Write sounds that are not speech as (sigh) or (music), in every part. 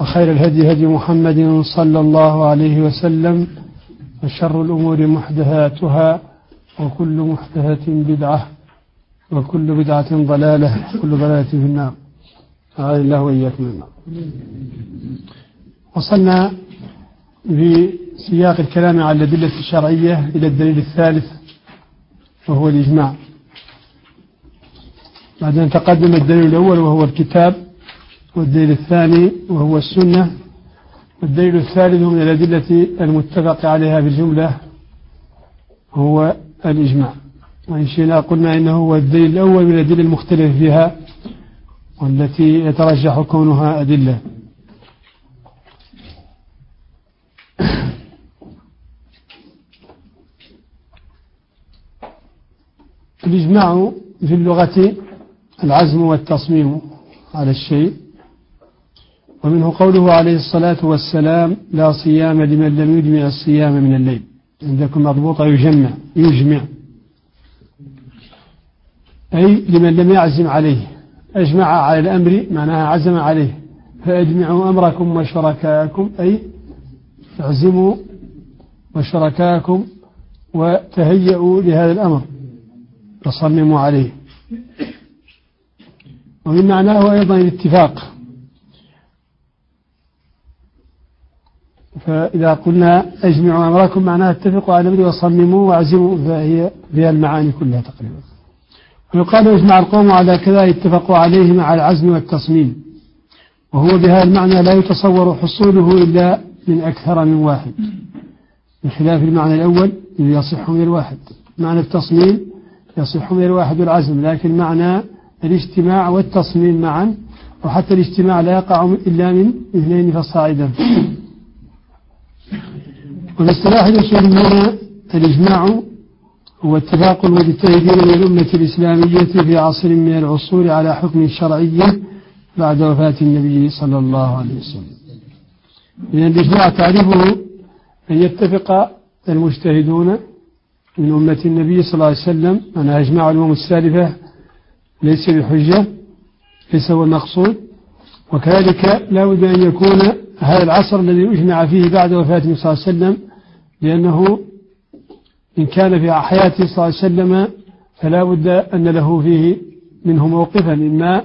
وخير الهدي هدي محمد صلى الله عليه وسلم وشر الأمور محدثاتها وكل محدثة بدعة وكل بدعة ضلالة وكل ضلالة في النار. أعاذ الله وإياكم النار وصلنا في سياق الكلام على الأدلة الشرعية إلى الدليل الثالث وهو الإجماع. بعدين تقدم الدليل الأول وهو الكتاب والدليل الثاني وهو السنة والدليل الثالث من الأدلة المتفق عليها بالجملة هو الإجماع. وإن شئنا قلنا إنه هو الدليل الأول من الأدلة المختلف فيها والتي يترجح كونها أدلة. الإجماع في اللغة العزم والتصميم على الشيء. ومنه قوله عليه الصلاة والسلام لا صيام لمن لم يجمع الصيام من الليل. عندكم مضبوطة يجمع؟ يجمع. أي لمن لم يعزم عليه. أجمع على الأمر معناها عزم عليه. فأجمعوا أمركم وشركاءكم أي اعزموا وشركاءكم وتهيئوا لهذا الأمر. فصمموا عليه. ومن معناه أيضا الاتفاق. فإذا قلنا أجمعوا أمركم معناها اتفقوا على الأمر وصمموا واعزموا فهي فيها المعاني كلها تقريبا. ويقال اجمع القوم على كذا اتفقوا عليه مع العزم والتصميم. وهو بهذا المعنى لا يتصور حصوله إلا من أكثر من واحد. بخلاف المعنى الأول يصح من الواحد. معنى التصميم يصح من الواحد والعزم لكن معنى الاجتماع والتصميم معا. وحتى الاجتماع لا يقع إلا من اثنين فصاعدا. وباصطلاح الأصوليين الإجماع هو اتفاق المجتهدين من الأمة الإسلامية في عصر من العصور على حكم شرعي بعد وفاة النبي صلى الله عليه وسلم. إذن الإجماع تعريفه أن يتفق المجتهدون من أمة النبي صلى الله عليه وسلم أنا أجمع الأمم السالفة ليس بحجة ليس هو المقصود وكذلك لا بد أن يكون هذا العصر الذي أجمع فيه بعد وفاة صلى الله عليه وسلم لأنه إن كان في حياته صلى الله عليه وسلم فلا بد أن له فيه منه موقفا إما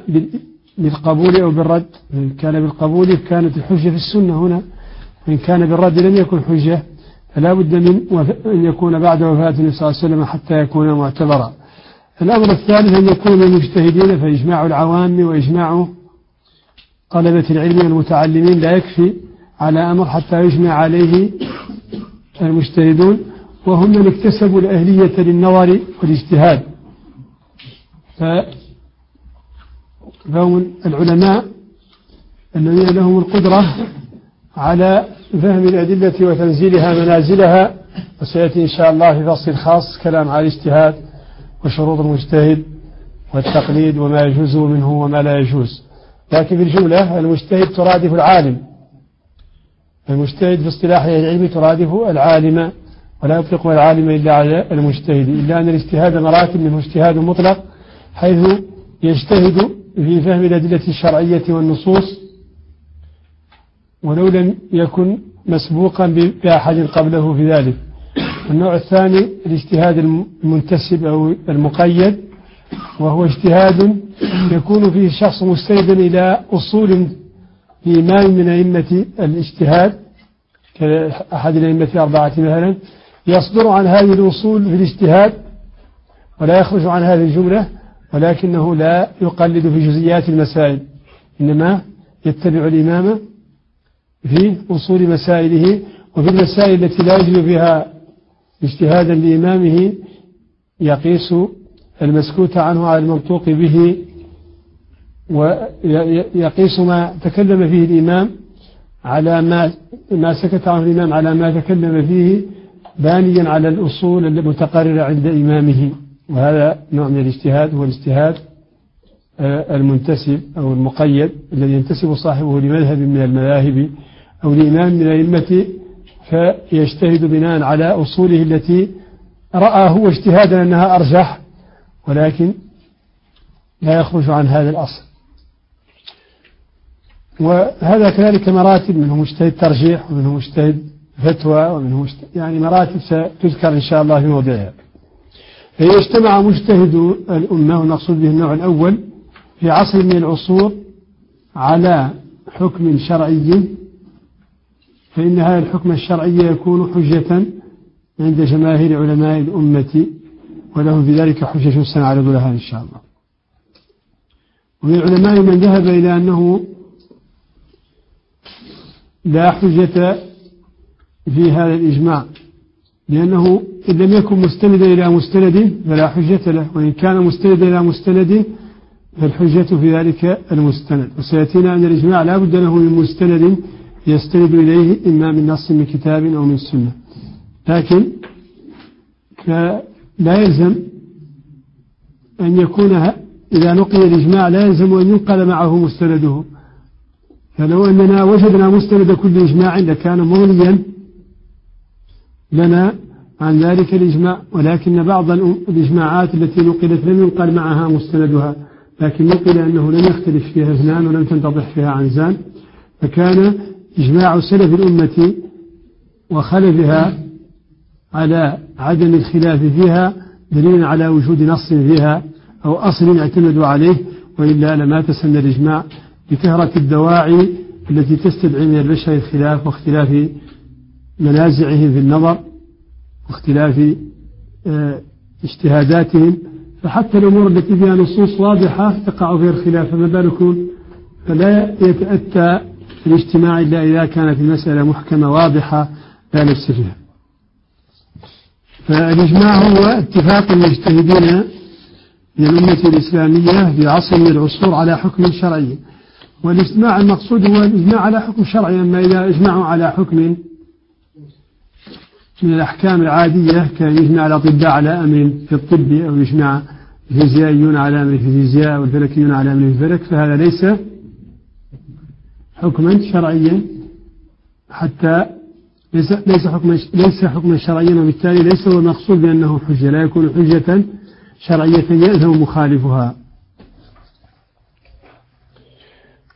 بالقبول أو بالرد. إن كان بالقبول كانت الحجة في السنة هنا وإن كان بالرد لم يكن حجة فلا بد من أن يكون بعد وفاة النبي صلى الله عليه وسلم حتى يكون معتبرا. الأمر الثالث أن يكون المجتهدين فإجماع العوام وإجماع طلبة العلم والمتعلمين لا يكفي على أمر حتى يجمع عليه المجتهدون وهم من اكتسبوا الأهلية للنظر والاجتهاد. فهم العلماء الذين لهم القدرة على فهم الأدلة وتنزيلها منازلها وسيأتي إن شاء الله في فصل خاص كلام على الاجتهاد وشروط المجتهد والتقليد وما يجوز منه وما لا يجوز. لكن في الجملة المجتهد ترادف العالم. المجتهد في اصطلاح العلم ترادف العالم ولا يطلق العالم إلا على المجتهد إلا أن الاجتهاد مراتب منه اجتهاد مطلق حيث يجتهد في فهم الأدلة الشرعية والنصوص ولو لم يكن مسبوقا بأحد قبله في ذلك. النوع الثاني الاجتهاد المنتسب أو المقيد وهو اجتهاد يكون فيه الشخص مستندا إلى أصول في إمام من أئمة الاجتهاد كأحد الأئمة الأربعة مثلا يصدر عن هذه الأصول في الاجتهاد ولا يخرج عن هذه الجملة ولكنه لا يقلد في جزئيات المسائل إنما يتبع الإمام في أصول مسائله وفي المسائل التي لا يجري فيها اجتهادا لإمامه يقيس المسكوت عنه على المنطوق به ويقيس ما تكلم فيه الإمام على ما ما سكت عنه الإمام على ما تكلم فيه بانيا على الأصول المتقررة عند إمامه. وهذا نوع من الاجتهاد هو الاجتهاد آه، المنتسب أو المقيد الذي ينتسب صاحبه لمذهب من المذاهب أو لإمام من الأئمة فيجتهد بناء على أصوله التي رأى هو اجتهادا أنها أرجح ولكن لا يخرج عن هذا الأصل. وهذا كذلك مراتب منه مجتهد ترجيح ومنه مجتهد فتوى ومنه مجتهد يعني مراتب ستذكر إن شاء الله في موضعها. فإذا اجتمع مجتهد الأمة ونقصد به النوع الأول في عصر من العصور على حكم شرعي فإن هذا الحكم الشرعي يكون حجة عند جماهير علماء الأمة وله في ذلك حجج سنعرض لها إن شاء الله. ومن العلماء من ذهب إلى أنه لا حجة في هذا الإجماع لأنه إن لم يكن مستندا إلى مستند فلا حجة له وإن كان مستندا إلى مستند فالحجة في ذلك المستند. وسيأتينا أن الإجماع لا بد له من مستند يستند إليه إما من نص من كتاب أو من سنة. لكن لا يلزم أن يكون إذا نقل الإجماع لا يلزم أن ينقل معه مستنده. فلو أننا وجدنا مستند كل إجماع لكان مغنيا لنا عن ذلك الإجماع ولكن بعض الإجماعات التي نقلت لم ينقل معها مستندها لكن نقل أنه لم يختلف فيها إثنان ولم تنتضح فيها عنزان فكان إجماع سلف الأمة وخلفها على عدم الخلاف فيها دليل على وجود نص فيها أو أصل اعتمدوا عليه وإلا لما تسنى الإجماع بكثرة الدواعي التي تستدعي من البشر الخلاف واختلاف منازعهم في النظر واختلاف آه، اجتهاداتهم. فحتى الأمور التي فيها نصوص واضحة تقع فيها الخلاف. فما بالكم؟ فلا يتأتى الاجتماع إلا إذا كانت المسألة محكمة واضحة لا نفس فيها. فالإجماع هو اتفاق المجتهدين من الأمة الإسلامية في عصر من العصور على حكم شرعي. والاجتماع المقصود هو الإجماع على حكم شرعي أما إذا اجمعوا على حكم من الأحكام العادية كان يجمع الأطباء على أمر في الطب أو يجمع الفيزيائيون على أمر في الفيزياء والفلكيون على أمر في الفلك فهذا ليس حكما شرعيا حتى ليس ليس حكما ليس حكما شرعيا وبالتالي ليس هو المقصود بأنه حجة لا يكون حجة شرعية يلزم مخالفها.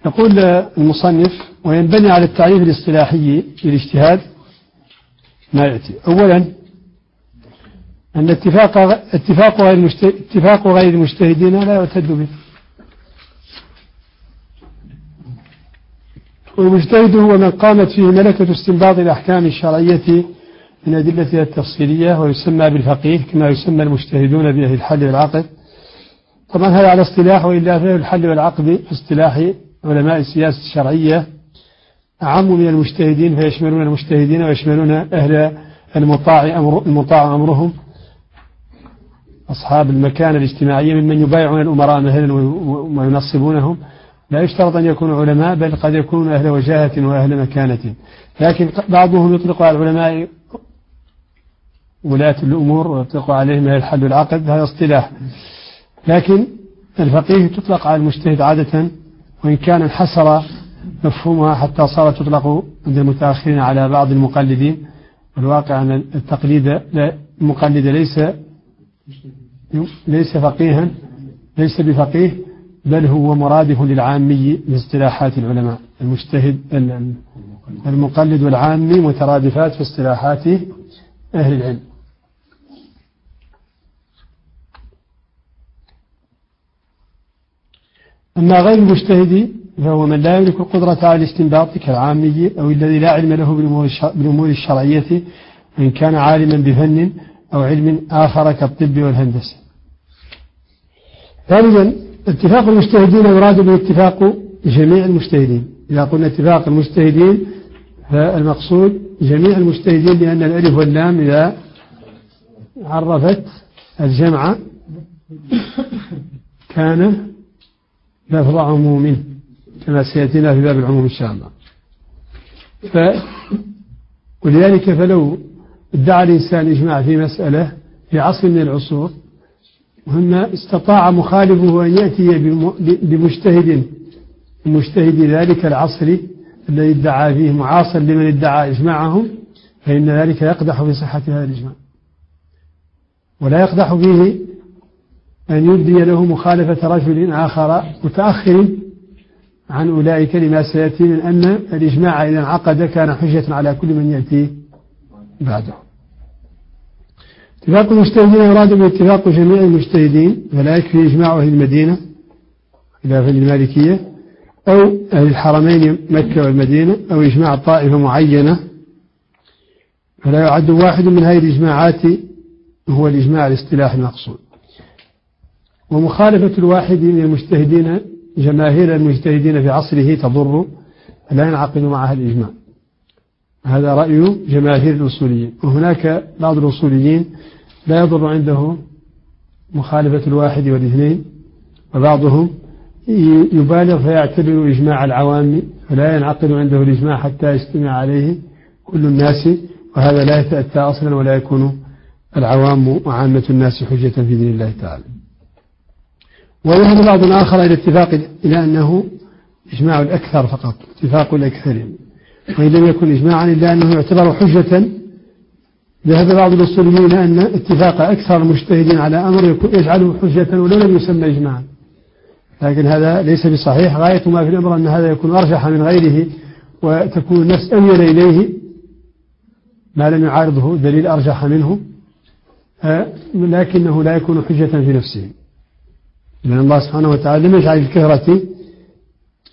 يقول المصنف وينبني على التعريف الاصطلاحي للاجتهاد ما يأتي. أولا أن اتفاق اتفاق غير اتفاق غير المجتهدين لا يعتد به. والمجتهد هو من قامت فيه ملكة استنباط الأحكام الشرعية من أدلتها التفصيلية ويسمى بالفقيه كما يسمى المجتهدون بأهل الحل والعقد. طبعا هذا على اصطلاح وإلا فيه الحل والعقد في اصطلاح علماء السياسة الشرعية أعم من المجتهدين فيشملون المجتهدين ويشملون أهل المطاع, أمر المطاع أمرهم. أصحاب المكانة الاجتماعية ممن يبايعون الأمراء مثلا وينصبونهم لا يشترط أن يكونوا علماء بل قد يكونوا أهل وجاهة وأهل مكانة. لكن بعضهم يطلق على العلماء ولاة الأمور ويطلق عليهم الحل والعقد هذا اصطلاح. لكن الفقيه تطلق على المجتهد عادة وإن كان انحسر مفهومها حتى صارت تطلق عند المتأخرين على بعض المقلدين والواقع أن التقليد المقلد ليس ليس فقيها ليس بفقيه بل هو مرادف للعامي باصطلاحات العلماء المجتهد المقلد والعامي مترادفات في اصطلاحات أهل العلم. أما غير المجتهد فهو من لا يملك القدرة على الاستنباط كالعامي أو الذي لا علم له بالأمور الشرعية وإن كان عالما بفن أو علم آخر كالطب والهندسة. ثانيا اتفاق المجتهدين يراد به اتفاق جميع المجتهدين. إذا قلنا اتفاق المجتهدين فالمقصود جميع المجتهدين لأن الألف واللام إذا عرفت الجمع كان لفظ عموم كما سيأتينا في باب العموم إن شاء الله. ف ولذلك فلو ادعى الإنسان إجماع في مسألة في عصر من العصور ثم استطاع مخالفه أن يأتي بمجتهد مجتهد ذلك العصر الذي ادعى فيه معاصر لمن ادعى إجماعهم فإن ذلك يقدح في صحة هذا الإجماع. ولا يقدح فيه أن يبدي له مخالفة رجل آخر متأخر عن أولئك لما سيأتي من أن الإجماع إذا انعقد كان حجة على كل من يأتي بعده. اتفاق المجتهدين يراد به اتفاق جميع المجتهدين ولا يكفي إجماع أهل المدينة خلافا المالكية أو أهل الحرمين مكة والمدينة أو إجماع طائفة معينة. فلا يعد واحد من هذه الإجماعات هو الإجماع الاصطلاحي المقصود. ومخالفة الواحد من المجتهدين جماهير المجتهدين في عصره تضر لا ينعقد معها الإجماع. هذا رأي جماهير الأصوليين. وهناك بعض الأصوليين لا يضر عنده مخالفة الواحد والاثنين وبعضهم يبالغ فيعتبر إجماع العوام فلا ينعقد عنده الإجماع حتى يجتمع عليه كل الناس وهذا لا يتأتى أصلا ولا يكون العوام وعامة الناس حجة في دين الله تعالى. ويذهب بعض آخر إلى اتفاق إلى أنه إجماع الأكثر فقط اتفاق الأكثر وإن لم يكن إجماعا إلا أنه يعتبر حجة. ذهب بعض الأصوليين أن اتفاق أكثر المجتهدين على أمر يجعله حجة ولو لم يسمى إجماعا. لكن هذا ليس بصحيح. غاية ما في الأمر أن هذا يكون أرجح من غيره وتكون النفس أميل إليه ما لم يعارضه دليل أرجح منه. لكنه لا يكون حجة في نفسه. لأن الله سبحانه وتعالى لم يجعل الكهرة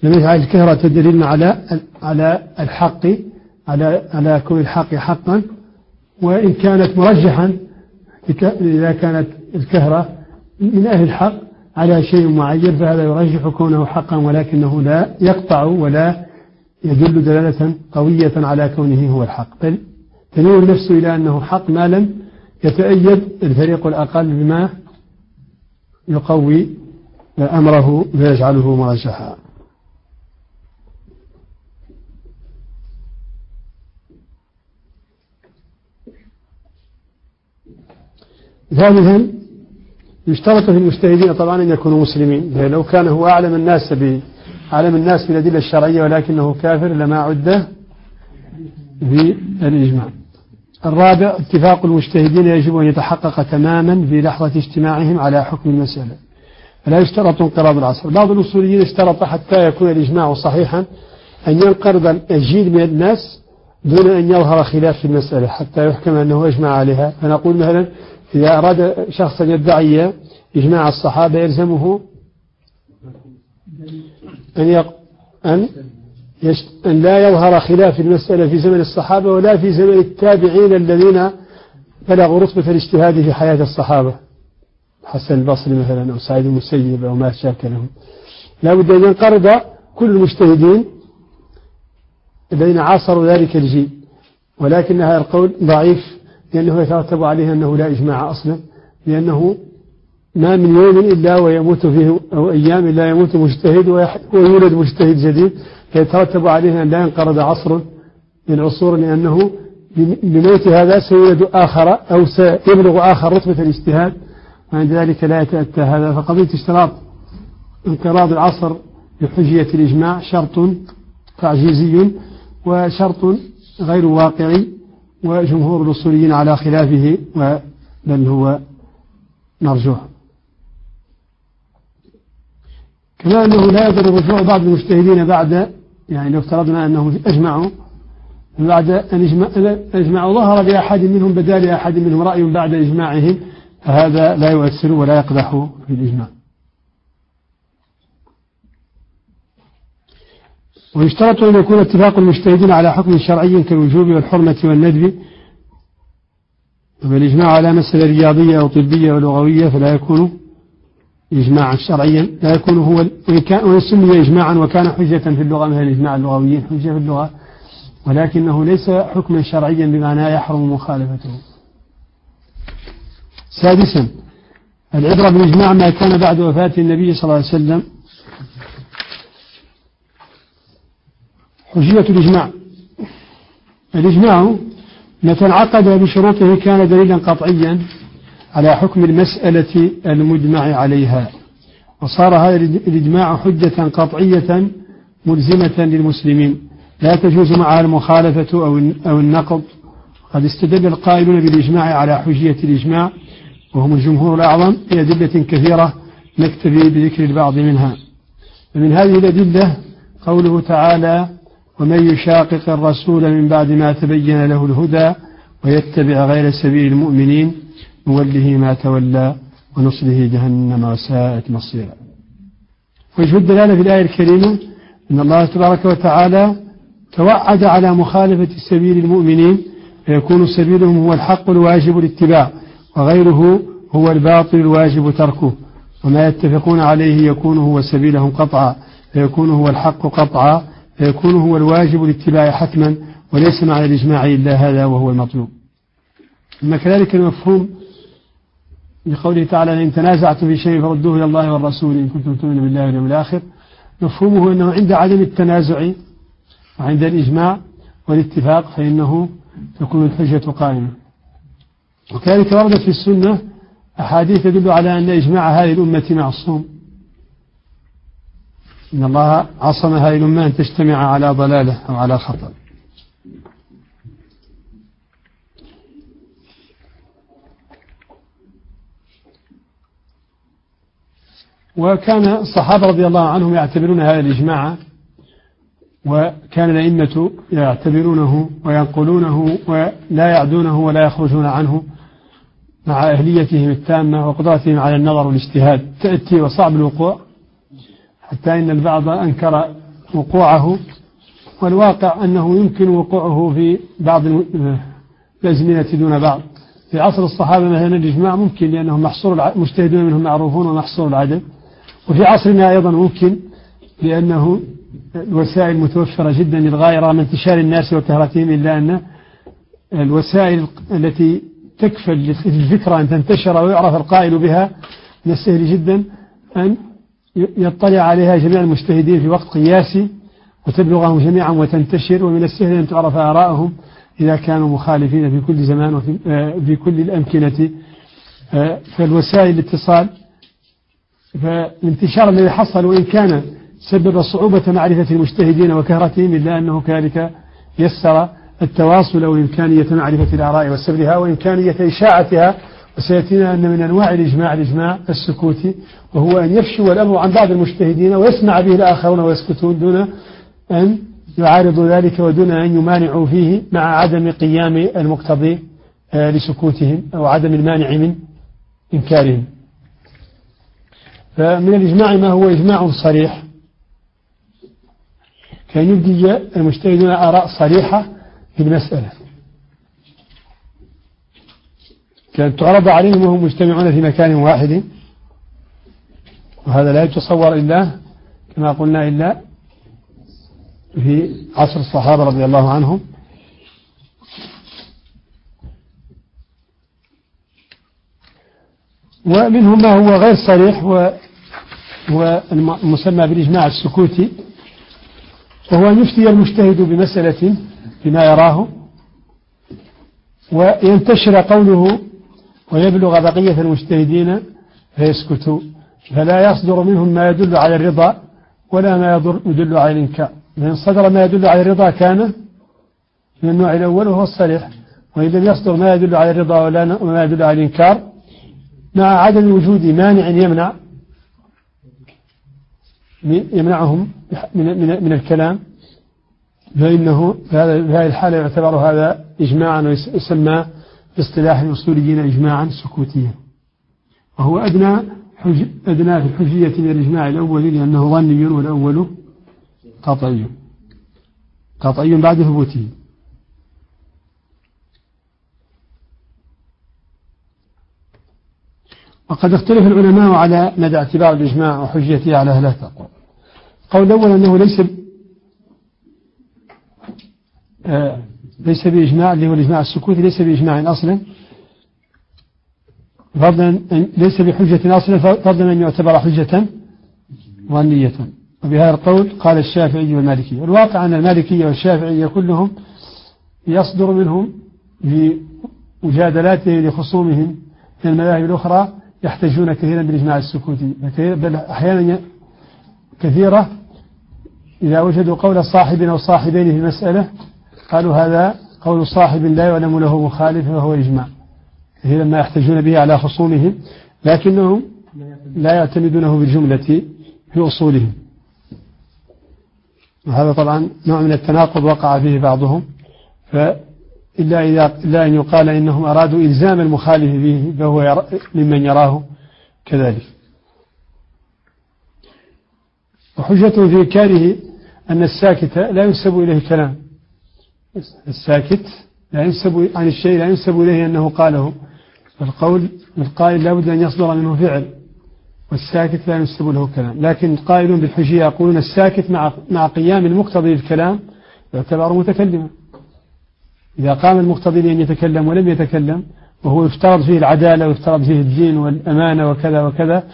لم يجعل الكهرة دليلا على على الحق على على كون الحق حقا وإن كانت مرجحا إذا كانت الكهرة من أهل الحق على شيء معين فهذا يرجح كونه حقا ولكنه لا يقطع ولا يدل دلالة قوية على كونه هو الحق. بل تميل النفس إلى أنه حق ما لم يتأيد الفريق الأقل بما يقوي أمره فيجعله مرجحا. ثالثا يشترط في المجتهدين طبعا أن يكونوا مسلمين لو كان هو أعلم الناس أعلم الناس بالأدلة الشرعية ولكنه كافر لما عد بالإجماع. الرابع اتفاق المجتهدين يجب أن يتحقق تماما في لحظة اجتماعهم على حكم المسألة فلا يشترط انقراض العصر بعض الأصوليين اشترط حتى يكون الإجماع صحيحا أن ينقرض الجيل من الناس دون أن يظهر خلاف في المسألة حتى يحكم أنه أجمع عليها فنقول مثلا إذا أراد شخص أن يدعي إجماع الصحابة يلزمه أن يق... أن. أن لا يظهر خلاف المسألة في زمن الصحابة ولا في زمن التابعين الذين بلغوا رتبة الاجتهاد في حياة الصحابة. حسن البصري مثلا أو سعيد المسيب أو ما شاك لهم. لا بد أن ينقرض كل المجتهدين الذين عاصروا ذلك الجيل. ولكن هذا القول ضعيف لأنه يترتب عليه أنه لا إجماع أصلا لأنه ما من يوم إلا ويموت فيه أو أيام إلا يموت مجتهد ويولد مجتهد جديد. فيترتب عليه أن لا ينقرض عصر من عصور لأنه بموت هذا سيولد آخر أو سيبلغ آخر رتبة الاجتهاد وعند ذلك لا يتأتى هذا. فقضية اشتراط انقراض العصر بحجية الإجماع شرط تعجيزي وشرط غير واقعي وجمهور الأصوليين على خلافه بل هو مرجوح كما أنه لا يضر رجوع بعض المجتهدين بعد يعني لو افترضنا أنهم أجمعوا بعد أن أجمعوا ظهر لأحد منهم بدال أحد منهم رأي بعد إجماعهم فهذا لا يؤثر ولا يقدح في الإجماع. ويشترط أن يكون اتفاق المجتهدين على حكم شرعي كالوجوب والحرمة والندب. والإجماع على مسألة رياضية أو طبية أو لغوية فلا يكون إجماعا شرعيا لا يكون هو وإن كان ويسمي إجماعا وكان حجة في اللغة مثل الإجماع اللغوي حجة في اللغة ولكنه ليس حكما شرعيا بمعنى يحرم مخالفته. سادسا العبرة بالإجماع ما كان بعد وفاة النبي صلى الله عليه وسلم. حجية الإجماع. الإجماع متى انعقد بشروطه كان دليلا قطعيا. على حكم المسألة المجمع عليها. وصار هذا الإجماع حجة قطعية ملزمة للمسلمين. لا تجوز معها المخالفة أو النقض. قد استدل القائلون بالإجماع على حجية الإجماع وهم الجمهور الأعظم بأدلة كثيرة نكتفي بذكر البعض منها. ومن هذه الأدلة قوله تعالى ومن يشاقق الرسول من بعد ما تبين له الهدى ويتبع غير سبيل المؤمنين نوله ما تولى ونصله جهنم وساءت مصيرا. وجه الدلالة في الآية الكريمة أن الله تبارك وتعالى توعد على مخالفة سبيل المؤمنين فيكون سبيلهم هو الحق الواجب الاتباع وغيره هو الباطل الواجب تركه وما يتفقون عليه يكون هو سبيلهم قطعا فيكون هو الحق قطعا فيكون هو الواجب الاتباع حتما وليس معنى الإجماع إلا هذا وهو المطلوب. أما كذلك المفهوم بقوله تعالى إن تنازعتم في شيء فردوه إلى الله والرسول إن كنتم تؤمنون بالله واليوم الآخر مفهومه أنه عند عدم التنازع وعند الإجماع والاتفاق فإنه تكون الحجة قائمة. وكذلك وردت في السنة أحاديث تدل على أن إجماع هذه الأمة معصوم. إن الله عصم هذه الأمة أن تجتمع على ضلالة أو على خطأ. وكان الصحابة رضي الله عنهم يعتبرون هذا الإجماع وكان الأئمة يعتبرونه وينقلونه ولا يعدونه ولا يخرجون عنه مع أهليتهم التامة وقدرتهم على النظر والاجتهاد. تأتي وصعب الوقوع حتى إن البعض أنكر وقوعه والواقع أنه يمكن وقوعه في بعض الأزمنة دون بعض. في عصر الصحابة مثلا الإجماع ممكن لأنهم محصور مجتهدون منهم معروفون ومحصور العدد وفي عصرنا أيضا ممكن لأنه الوسائل متوفرة جدا للغاية رغم انتشار الناس وكثرتهم إلا أن الوسائل التي تكفل للفكرة أن تنتشر ويعرف القائل بها من السهل جدا أن يطلع عليها جميع المجتهدين في وقت قياسي وتبلغهم جميعا وتنتشر ومن السهل أن تعرف آراءهم إذا كانوا مخالفين في كل زمان وفي آه، في كل الأمكنة. آه، فالوسائل الاتصال فالانتشار الذي حصل وإن كان سبب صعوبة معرفة المجتهدين وكهرتهم إلا أنه كذلك يسر التواصل وإمكانية معرفة الآراء وسبرها وإمكانية إشاعتها. وسيأتينا أن من أنواع الإجماع الإجماع السكوتي وهو أن يفشو الأمر عن بعض المجتهدين ويسمع به الآخرون ويسكتون دون أن يعارضوا ذلك ودون أن يمانعوا فيه مع عدم قيام المقتضي آه، لسكوتهم أو عدم المانع من إنكارهم. فمن الإجماع ما هو إجماع صريح. كان يبدي المجتهدون آراء صريحة في المسألة كانت تعرض عليهم وهم مجتمعون في مكان واحد. وهذا لا يتصور إلا كما قلنا إلا في عصر الصحابة رضي الله عنهم. ومنهم ما هو غير صريح هو المسمى بالإجماع السكوتي وهو أن يفتي المجتهد بمسألة بما يراه وينتشر قوله ويبلغ بقية المجتهدين فيسكتوا فلا يصدر منهم ما يدل على الرضا ولا ما يدل على الإنكار. فإن صدر ما يدل على الرضا كان من النوع الأول وهو الصريح وإن لم يصدر ما يدل على الرضا ولا ما يدل على الإنكار مع عدم وجود مانع يمنع يمنعهم من, من, من الكلام فإنه في هذه الحالة يعتبر هذا إجماعا ويسمى في اصطلاح الأصوليين إجماعا سكوتيا. وهو أدنى أدنى في الحجية من الإجماع الأول لأنه ظني والأول قطعي قطعي بعد ثبوته. وقد اختلف العلماء على مدى اعتبار الإجماع وحجيته على ثلاثة أقوال قول الأول أنه ليس آه ليس بإجماع اللي هو الإجماع السكوتي ليس بإجماع أصلا فضلا ليس بحجة أصلا فضلا أن يعتبر حجة ظنية. وبهذا القول قال الشافعي والمالكي. والواقع أن المالكية والشافعية كلهم يصدر منهم بمجادلاتهم لخصومهم من المذاهب الأخرى يحتجون كثيرا بالإجماع السكوتي بل أحيانا كثيرة. إذا وجدوا قول صاحب أو صاحبين في مسألة قالوا هذا قول صاحب لا يعلم له مخالف وهو إجماع. كثيرا ما يحتجون به على خصومهم لكنهم لا يعتمدونه بالجملة في أصولهم. وهذا طبعا نوع من التناقض وقع فيه بعضهم فإلا إذا إلا أن يقال إنهم أرادوا إلزام المخالف به فهو يرى ممن يراه كذلك. وحجته في إنكاره أن الساكت لا ينسب إليه كلام الساكت لا ينسب عن الشيء لا ينسب إليه أنه قاله. القول القائل لا بد أن يصدر منه فعل والساكت لا ينسب له كلام لكن القائلون بالحجية يقولون الساكت مع مع قيام المقتضي الكلام يعتبر متكلما. إذا قام المقتضي لأن يتكلم ولم يتكلم وهو يفترض فيه العدالة ويفترض فيه الدين والأمانة وكذا وكذا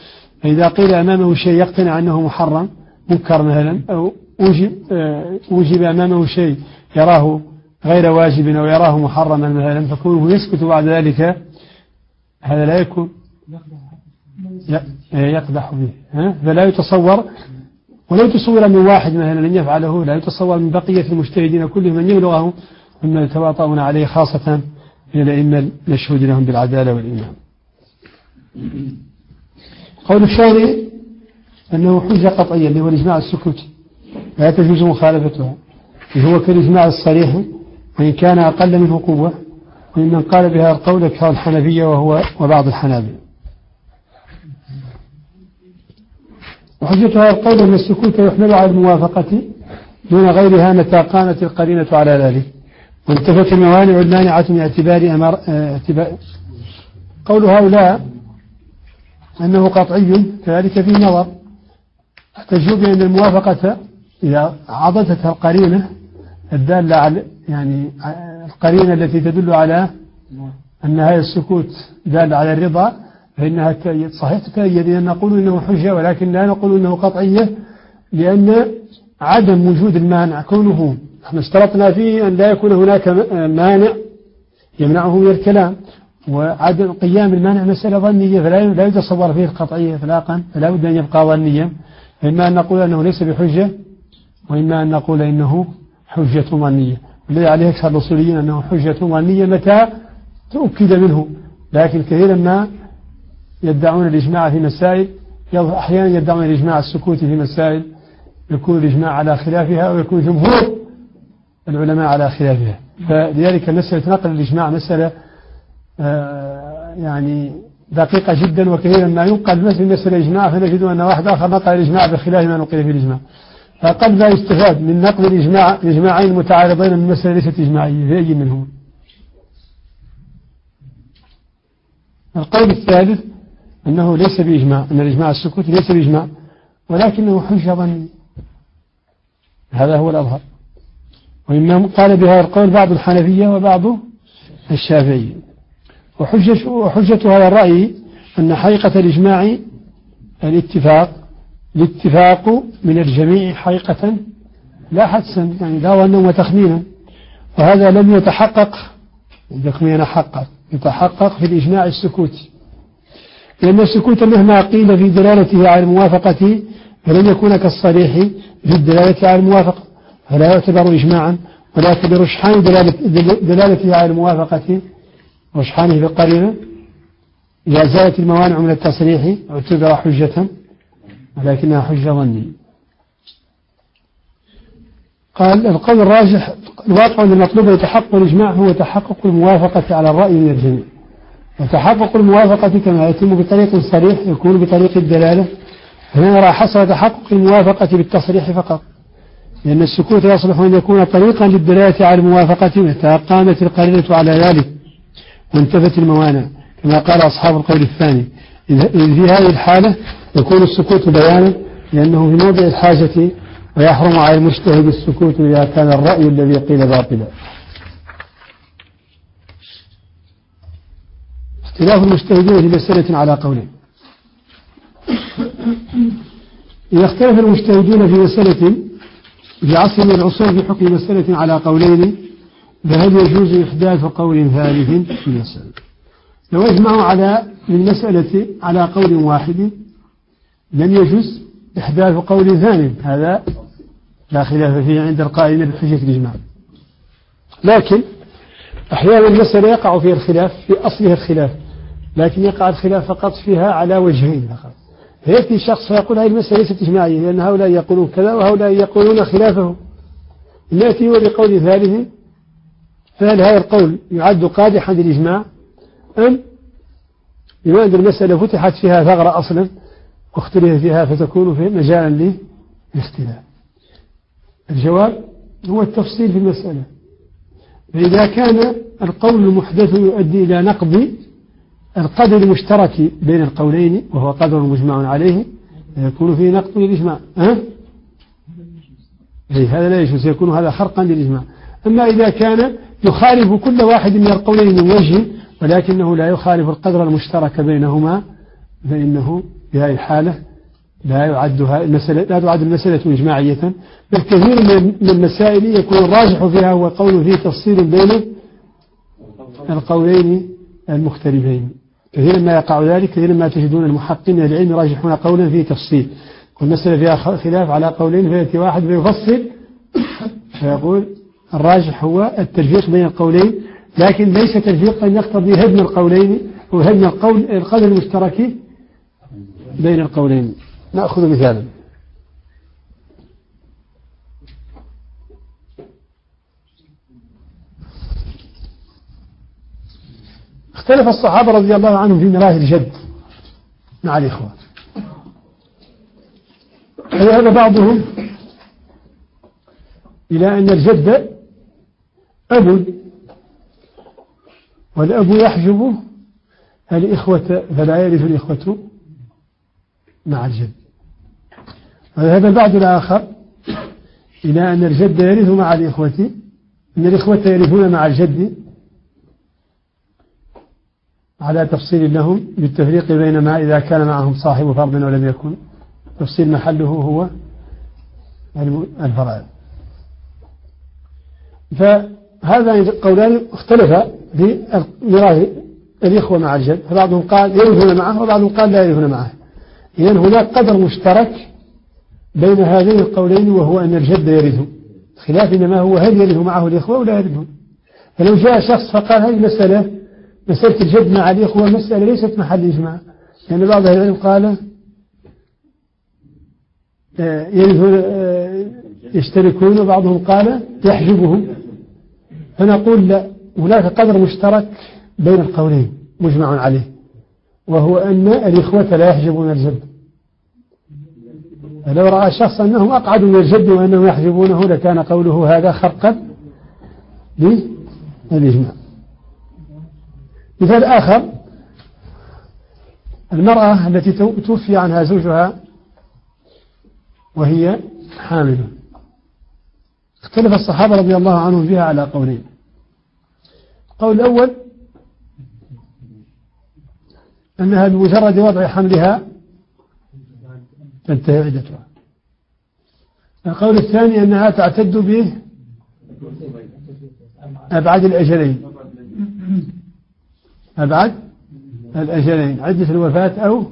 فإذا قيل أمامه شيء يقتنع أنه محرم منكر مثلا أو وجب, آه، وجب أمامه شيء يراه غير واجب أو يراه محرما مثلا فكونه يسكت بعد ذلك هذا لا يكون يقدح به فلا يتصور ولا يتصور من واحد مثلا أن يفعله لا يتصور من بقية المجتهدين كلهم من يبلغه مما يتواطؤون عليه خاصة من الأئمة المشهود لهم بالعدالة والإمام قول الثاني أنه حجة قطعية اللي هو الإجماع السكوتي لا تجوز مخالفتها هو كالإجماع الصريح وإن كان أقل منه قوة ومن قال بها القول الحنفية وهو وبعض الحنابلة. هذا القول أن السكوت يحمل على الموافقة دون غيرها متى قامت القرينة على ذلك. وانتفت الموانع المانعة من اعتبار أمر اعتبار قول هؤلاء أنه قطعي كذلك فيه نظر أحتجوا بأن الموافقة إذا عضدتها القرينة الدالة على يعني القرينة التي تدل على أن هذا السكوت دال على الرضا فإنها تأيد صحيح تتأيد لأن نقول إنه حجة ولكن لا نقول إنه قطعية لأن عدم وجود المانع كونه نحن اشترطنا فيه أن لا يكون هناك مانع يمنعه من الكلام وعدم قيام المانع مسألة ظنية فلا لا يتصور فيه القطعية إطلاقا فلا بد أن يبقى ظنيا. إما أن نقول أنه ليس بحجة وإما أن نقول إنه حجة ظنية. الذي عليه أكثر الأصوليين أنه حجة ظنية متى تؤكد منه. لكن كثيرا ما يدعون الإجماع في مسائل أحيانا يدعون الإجماع السكوت في مسائل يكون الإجماع على خلافها ويكون جمهور العلماء على خلافها. فلذلك مسألة نقل الإجماع مسألة آه، يعني دقيقة جدا وكثيرا. ما ينقل مثل مسألة الإجماع فنجد أن واحد آخر نقل الإجماع بخلاف ما نقل في الإجماع. فقد ما يستفاد من نقل الإجماع الإجماعين متعارضين من مسألة ليست إجماعية في أي منهم. القول الثالث أنه ليس بإجماع أن الإجماع السكوتي ليس بإجماع ولكنه حجة ظني هذا هو الأظهر. وإنما قال بهذا القول بعض الحنفية وبعض الشافعية وحجة, وحجة هذا الرأي أن حقيقة الإجماع الاتفاق الاتفاق من الجميع حقيقة لا حدسا يعني لا ظنا وتخمينا. وهذا لم يتحقق تخمينا حقق يتحقق في الإجماع السكوتي لأن السكوت مهما قيل في دلالته على الموافقة فلن يكون كالصريح في الدلالة على الموافقة. فلا يعتبر إجماعا ولكن دلالة دلالته على الموافقة رشحانه في القرينة. إذا زالت الموانع من التصريح اعتبر حجة ولكنها حجة ظنية قال القول الراجح الواقع أن المطلوب يتحقق الإجماع هو تحقق الموافقة على الرأي من الجميع. وتحقق الموافقة كما يتم بطريق صريح يكون بطريق الدلالة. هنا نرى حصل تحقق الموافقة بالتصريح فقط. لأن السكوت يصلح أن يكون طريقا للدلالة على الموافقة متى قامت القرينة على ذلك وانتفت الموانع. كما قال أصحاب القول الثاني إذ في هذه الحالة يكون السكوت بيانا لأنه في موضع الحاجة ويحرم على المجتهد السكوت إذا كان الرأي الذي قيل باطلا. اختلاف المجتهدين في مسألة على قولين. إذا اختلف المجتهدون في مسألة عصر من العصور في حكم مسألة على قولين فهل يجوز إحداث قول ثالث في المسألة لو أجمعوا على المسألة على قول واحد لم يجوز إحداث قول ثاني. هذا لا خلاف فيه عند القائلين بحجة الإجماع. لكن أحيانا المسألة يقع فيها الخلاف في أصلها الخلاف لكن يقع الخلاف فقط فيها على وجهين فقط. فيأتي شخص فيقول هذه المسألة ليست إجماعية لأن هؤلاء يقولون كذا وهؤلاء يقولون خلافه نأتي ولقول ثالث فهل هذا القول يعد قادحا للإجماع؟ أم بما أن المسألة فتحت فيها ثغرة أصلا واختلف فيها فتكون في مجالا للاختلاف. الجواب هو التفصيل في المسألة. فإذا كان القول المحدث يؤدي إلى نقض القدر المشترك بين القولين وهو قدر مجمع عليه يكون فيه نقض للإجماع. أه؟ أي هذا لا يجوز سيكون هذا خرقا للإجماع. أما إذا كان يخالف كل واحد من القولين من وجه ولكنه لا يخالف القدر المشترك بينهما فإنه في هذه الحالة لا يعدها المسألة لا تعد المسألة إجماعية. بل كثير من المسائل يكون الراجح فيها هو قول فيه تفصيل بين القولين المختلفين. كثيرا ما يقع ذلك كثيرا ما تجدون المحقين العلم يراجحون قولا فيه تفصيل. والمسألة فيها خلاف على قولين فيأتي واحد فيفصل (coughs) فيقول الراجح هو التلفيق بين القولين لكن ليس تلفيقا يقتضي هدم القولين وهدم القول القدر المشترك بين القولين. نأخذ مثالا. اختلف الصحابة رضي الله عنهم في ميراث الجد مع الإخوة. فذهب بعضهم إلى أن الجد أب والأب يحجب الإخوة فلا يرث الإخوة مع الجد. وذهب البعض الآخر إلى أن الجد يرث مع الإخوة أن الإخوة يرثون مع الجد على تفصيل لهم بالتفريق بين ما إذا كان معهم صاحب فرض ولم يكن. تفصيل محله هو الفرائض. فهذا قولان اختلفا في ميراث الإخوة مع الجد. فبعضهم قال يرثون معه وبعضهم قال لا يرثون معه. إذا هناك قدر مشترك بين هذين القولين وهو أن الجد يرث. خلاف إنما هو هل يرث معه الإخوة ولا يرثون فلو جاء شخص فقال هذه مسألة مسألة الجد مع الإخوة مسألة ليست محل إجماع. لأن يعني بعض العلم قال آه، آه، يشتركون وبعضهم قال يحجبهم. فنقول لا هناك قدر مشترك بين القولين مجمع عليه وهو أن الإخوة لا يحجبون الجد. فلو رأى شخص أنهم أقعدوا من الجد وأنهم يحجبونه لكان قوله هذا خرقا للإجماع. مثال آخر المرأة التي توفي عنها زوجها وهي حامل. اختلف الصحابة رضي الله عنهم فيها على قولين. القول الأول أنها بمجرد وضع حملها تنتهي عدتها. القول الثاني أنها تعتد به أبعد الأجلين. أبعد الأجلين عدة الوفاة أو؟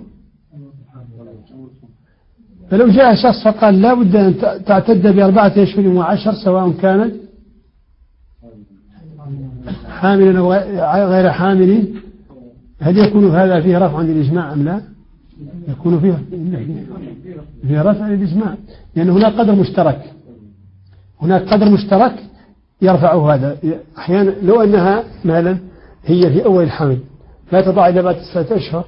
فلو جاء شخص فقال لا بد أن تعتد بأربعة أشهر وعشر سواء كانت حاملا أو غير حامل. هل يكون هذا فيه رفع للإجماع أم لا؟ يكون فيه (laughs) فيه رفع للإجماع لأن هناك قدر مشترك. هناك قدر مشترك يرفعه هذا. أحيانا لو أنها مثلا هي في أول الحمل لا تضع إلا بعد تسعة أشهر.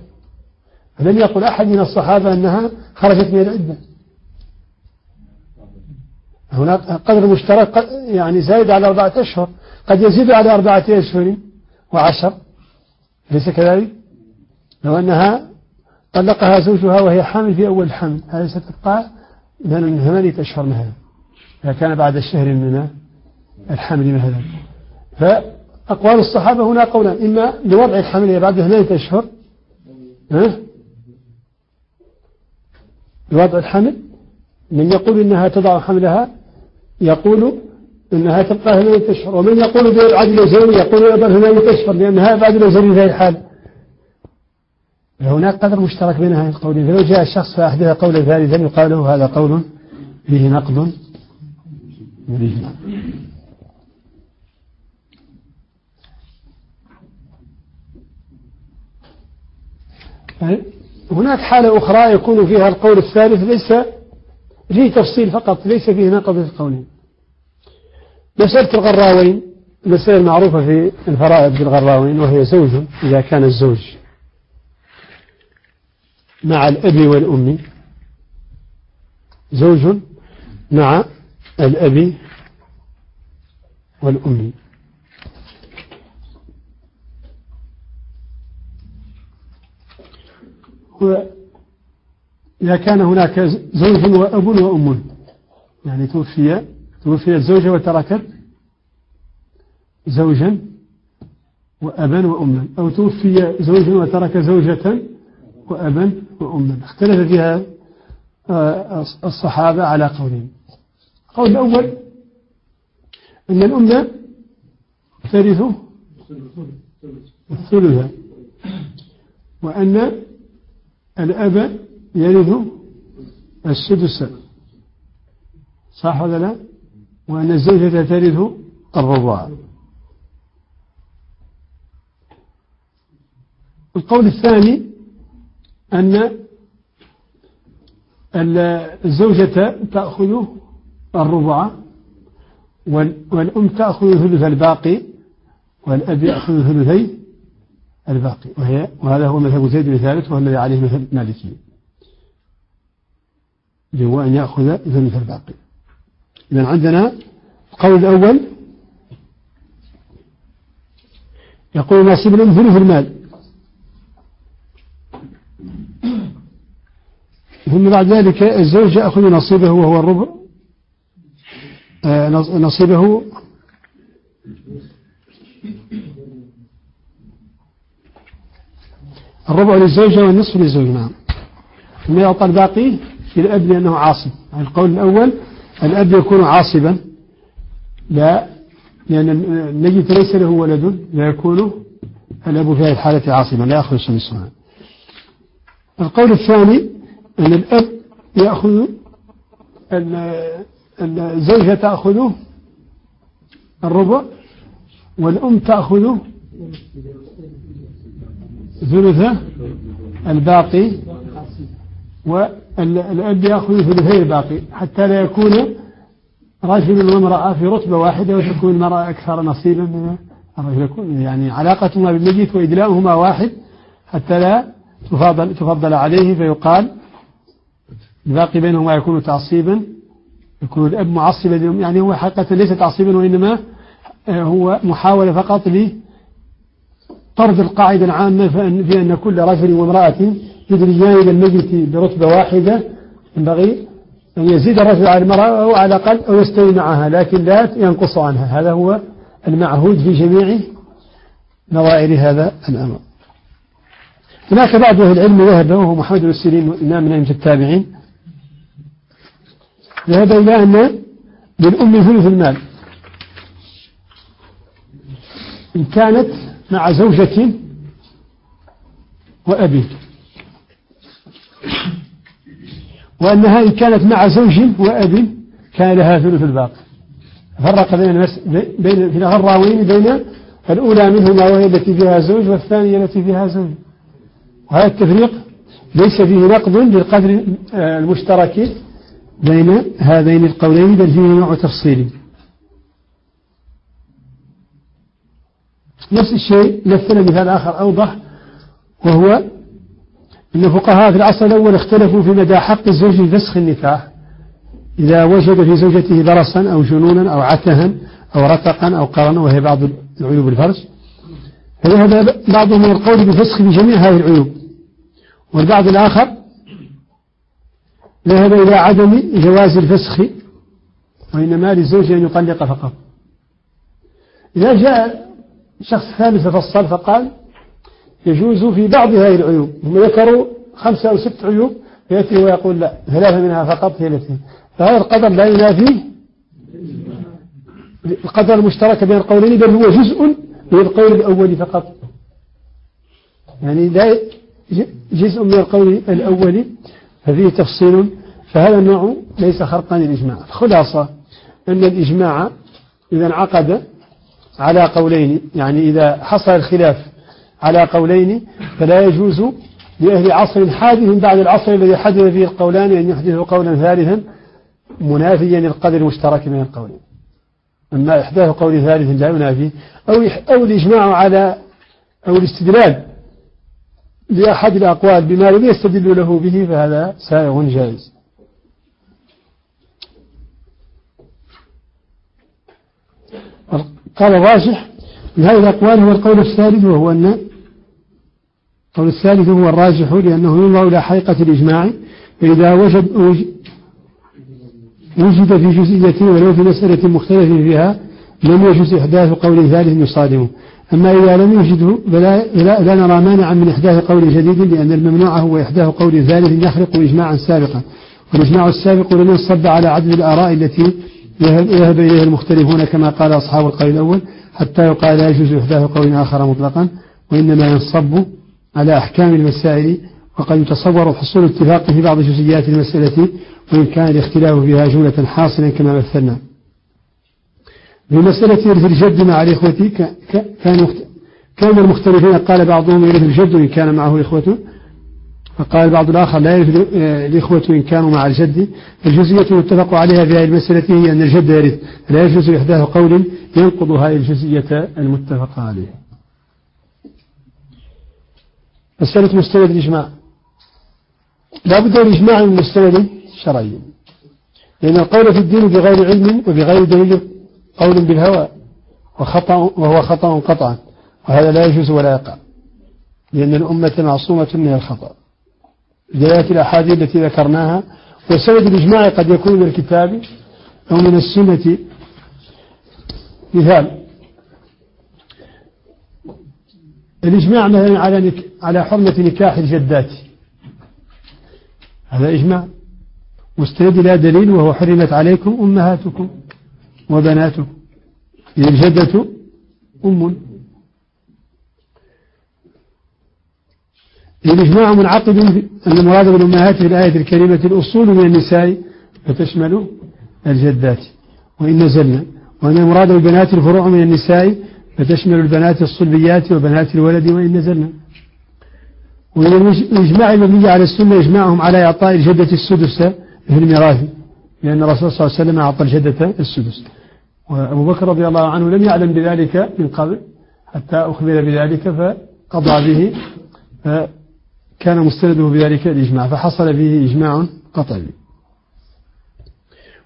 فلم يقل أحد من الصحابة أنها خرجت من العدة. هناك قدر مشترك يعني زايد على أربعة أشهر. قد يزيد على أربعة أشهر وعشر. ليس كذلك؟ لو أنها طلقها زوجها وهي حامل في أول الحمل هذه ستبقى من ثمانية أشهر مثلا. إذا كان بعد الشهر من الحمل مثلا. فأقوال الصحابة هنا قولان إما لوضع الحمل بعد ثمانية أشهر. ها؟ لوضع الحمل من يقول إنها تضع حملها يقول أنها تبقى ثمانية أشهر ومن يقول بالعدل زوج يقول أيضا ثمانية أشهر لأنها بعد زوج في الحال هناك قدر مشترك بين هذه القولين. فلو جاء الشخص فأحدث قولا ثالثا يقال له هذا قول فيه نقض بالإجماع هناك حالة أخرى يكون فيها القول الثالث ليس فيه تفصيل فقط ليس فيه نقض في القولين. مسألة الغراوين المسألة المعروفة في الفرائض بالغراوين وهي زوج إذا كان الزوج مع الأب والأم زوج مع الأب والأم. إذا كان هناك زوج وأب وأم يعني توفي توفيت الزوجة وتركت زوجا وأبا وأما أو توفي زوج وترك زوجة وأبا وأما. اختلف فيها آه، الصحابة على قولين. القول الأول أن الأم ترث الثلث. وأن الأب يرث السدس. صح ولا لا؟ وأن الزوجة ترث الرضاع. القول الثاني أن الزوجة تأخذ الربع والأم تأخذ ثلث الباقي والأب يأخذ ثلثي الباقي وهي وهذا هو مذهب زيد بن ثابت وهو الذي عليه مذهب مالكي هو أن يأخذ ثلث الباقي. إذا عندنا القول الأول يقول ناصب الأم ثلث المال. ثم بعد ذلك الزوج يأخذ نصيبه وهو الربع. آه، نصيبه الربع للزوجة والنصف للزوج نعم. ثم يعطى الباقي للأب لأنه عاصب. القول الأول الأب يكون عاصبا. لا لأن النجد ليس له ولد لا يكون الأب في هذه الحالة عاصبا لا يأخذ الشمس القول الثاني أن الأب يأخذ الزوجة تأخذ الربع والأم تأخذ ثلث الباقي والأب يأخذ ثلثي الباقي حتى لا يكون رجل وامرأة في رتبة واحدة وتكون المرأة أكثر نصيبا من الرجل. يكون يعني علاقتهما بالميت وإدلاؤهما واحد حتى لا تفضل, تفضل عليه فيقال الباقي بينهما يكون تعصيبا. يكون الأب معصبا يعني هو حقيقة ليس تعصيبا وإنما هو محاولة فقط لطرد القاعدة العامة في أن كل رجل وامرأة يدريان إلى الميت برتبة واحدة. ينبغي أن يزيد الرجل على المرأة أو على الأقل أو يستوي معها لكن لا ينقص عنها. هذا هو المعهود في جميع نظائر هذا الأمر. هناك بعض أهل العلم ذهب وهو محمد بن السيرين إمام من أئمة التابعين ذهب إلى أن للأم ثلث المال. إن كانت مع زوجة وأبي. وأنها إن كانت مع زوج وأب كان لها ثلث الباقي. فرق بين. بين في الغراوين بين الأولى منهما وهي التي فيها زوج والثانية التي فيها زوج. وهذا التفريق ليس فيه نقض للقدر المشترك بين هذين القولين بل فيه نوع تفصيلي نفس الشيء مثل مثال آخر أوضح وهو أن فقهاء في العصر الأول اختلفوا في مدى حق الزوج في فسخ النكاح. إذا وجد في زوجته برصا أو جنونا أو عتها أو رتقا أو قرنا وهي بعض العيوب الفرج فذهب بعضهم من القول بفسخ بجميع هذه العيوب. والبعض الآخر ذهب إلى عدم جواز الفسخ وإنما للزوج أن يطلق فقط. إذا جاء شخص ثالث فصل فقال يجوز في بعض هذه العيوب هم ذكروا خمسة أو ست عيوب يأتي ويقول لا ثلاثة منها فقط هي التي فهذا القدر لا ينافي القدر المشترك بين القولين بل هو جزء من القول الأول فقط. يعني لا جزء من القول الأول ففيه تفصيل فهذا النوع ليس خرقا للإجماع. الخلاصة أن الإجماع إذا انعقد على قولين يعني إذا حصل الخلاف على قولين فلا يجوز لأهل عصر حادث بعد العصر الذي حدث فيه القولان أن يحدثوا قولا ثالثا منافيا للقدر المشترك بين القولين أما إحداث قول ثالث لا ينافي أو أو الإجماع على أو الاستدلال لأحد الأقوال بما لم يستدل له به فهذا سائغ جائز. قال الراجح من هذه الأقوال هو القول الثالث وهو أن القول الثالث هو الراجح لأنه ينظر إلى حقيقة الإجماع فإذا وجد وجد في جزئية ولو في مسألة مختلف فيها لم يجوز إحداث قول ثالث يصادمه أما إذا لم يجده فلا, لا, لا نرى مانعا من إحداث قول جديد لأن الممنوع هو إحداث قول ثالث يخلق إجماعا سابقا. والإجماع السابق لم ينصب على عدد الآراء التي يذهب إليه المختلفون كما قال أصحاب القول الأول حتى يقال لا يجوز إحداث قول آخر مطلقا وإنما ينصب على أحكام المسائل وقد يتصور حصول اتفاق في بعض جزئيات المسألة وإن كان الاختلاف فيها جملة حاصلا كما مثلنا. في مسألة إرث الجد مع الإخوة كان كان المختلفين قال بعضهم يرث الجد إن كان معه إخوة فقال بعض الآخر لا يرث الإخوة إن كانوا مع الجد. الجزئية المتفق عليها في هذه المسألة هي أن الجد يرث. لا يجوز إحداث قول ينقض هذه الجزئية المتفق عليها مسألة مستند الإجماع. لا بد من إجماع مستند شرعي لأن القول في الدين بغير علم وبغير دليل قول بالهوى وخطأ وهو خطأ قطعا وهذا لا يجوز ولا يقع. لأن الأمة معصومة من الخطأ. دلالة الأحاديث التي ذكرناها وسبب الإجماع قد يكون من الكتاب أو من السنة. مثال الإجماع مثلا على على حرمة نكاح الجدات. هذا إجماع. مستند إلى دليل وهو حرمت عليكم أمهاتكم وبناتكم. الجدة أم. الإجماع منعقد أن المراد بالأمهات في الآية الكريمة الأصول من النساء فتشمل الجدات وإن نزلنا وأن المراد بالبنات الفروع من النساء فتشمل البنات الصلبيات وبنات الولد وإن نزلنا والإجماع المبني على السنة إجماعهم على إعطاء الجدة السدس في الميراث لأن الرسول صلى الله عليه وسلم أعطى الجدة السدس. وأبو بكر رضي الله عنه لم يعلم بذلك من قبل حتى أخبر بذلك فقضى به فكان مستنده بذلك الإجماع فحصل به إجماع قطعي.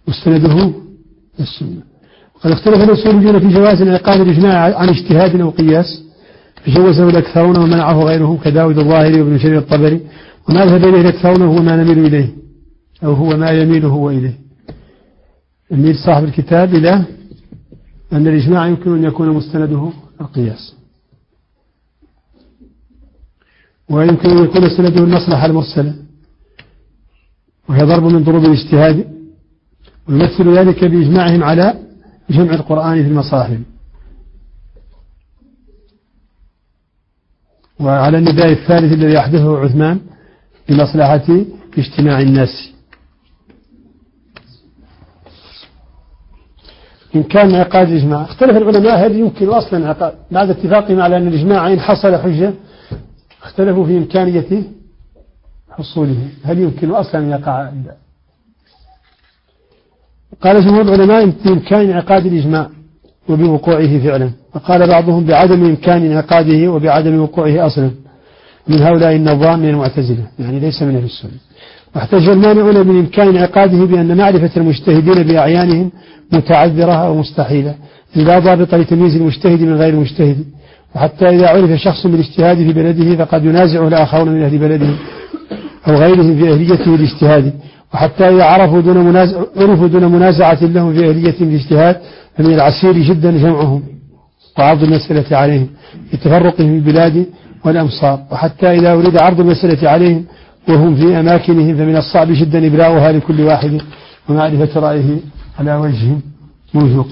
مستنده السنة. وقد اختلف الأصوليون في جواز انعقاد الإجماع عن اجتهاد أو قياس فجوزه الأكثرون ومنعه غيرهم كداود الظاهري وابن شرير الطبري وما ذهب إليه الأكثرون هو ما نميل إليه أو هو ما يميل هو إليه. يميل صاحب الكتاب إلى أن الإجماع يمكن أن يكون مستنده القياس. ويمكن أن يكون سنده المصلحة المرسلة وهي ضرب من ضروب الاجتهاد ويمثل ذلك بإجماعهم على جمع القرآن في المصاحف. وعلى النداء الثالث الذي أحدثه عثمان لمصلحة اجتماع الناس. إن كان انعقاد الإجماع اختلف العلماء هل يمكن أصلا انعقاد بعد اتفاقهم على أن الإجماع إن حصل حجة اختلفوا في إمكانية حصوله. هل يمكن أصلا أن يقع قال جمهور العلماء بإمكان إنعقاد الإجماع وبوقوعه فعلا. وقال بعضهم بعدم إمكان إنعقاده وبعدم وقوعه أصلا. من هؤلاء النظام من المعتزلة. يعني ليس من أهل السنة. واحتج المانعون من إمكان إنعقاده بأن معرفة المجتهدين بأعيانهم متعذرة أو مستحيلة. لا ضابط لتمييز المجتهد من غير المجتهد. وحتى إذا عرف شخص بالاجتهاد في بلده فقد ينازعه الآخرون من أهل بلده أو غيرهم في أهليته الاجتهاد وحتى إذا عرفوا دون منازع عرفوا دون منازعة لهم في أهلية الاجتهاد فمن العسير جدا جمعهم وعرض المسألة عليهم لتفرقهم في البلاد والأمصار. وحتى إذا أريد عرض المسألة عليهم وهم في أماكنهم فمن الصعب جدا إبلاغها لكل واحد ومعرفة رأيه على وجه موثوق.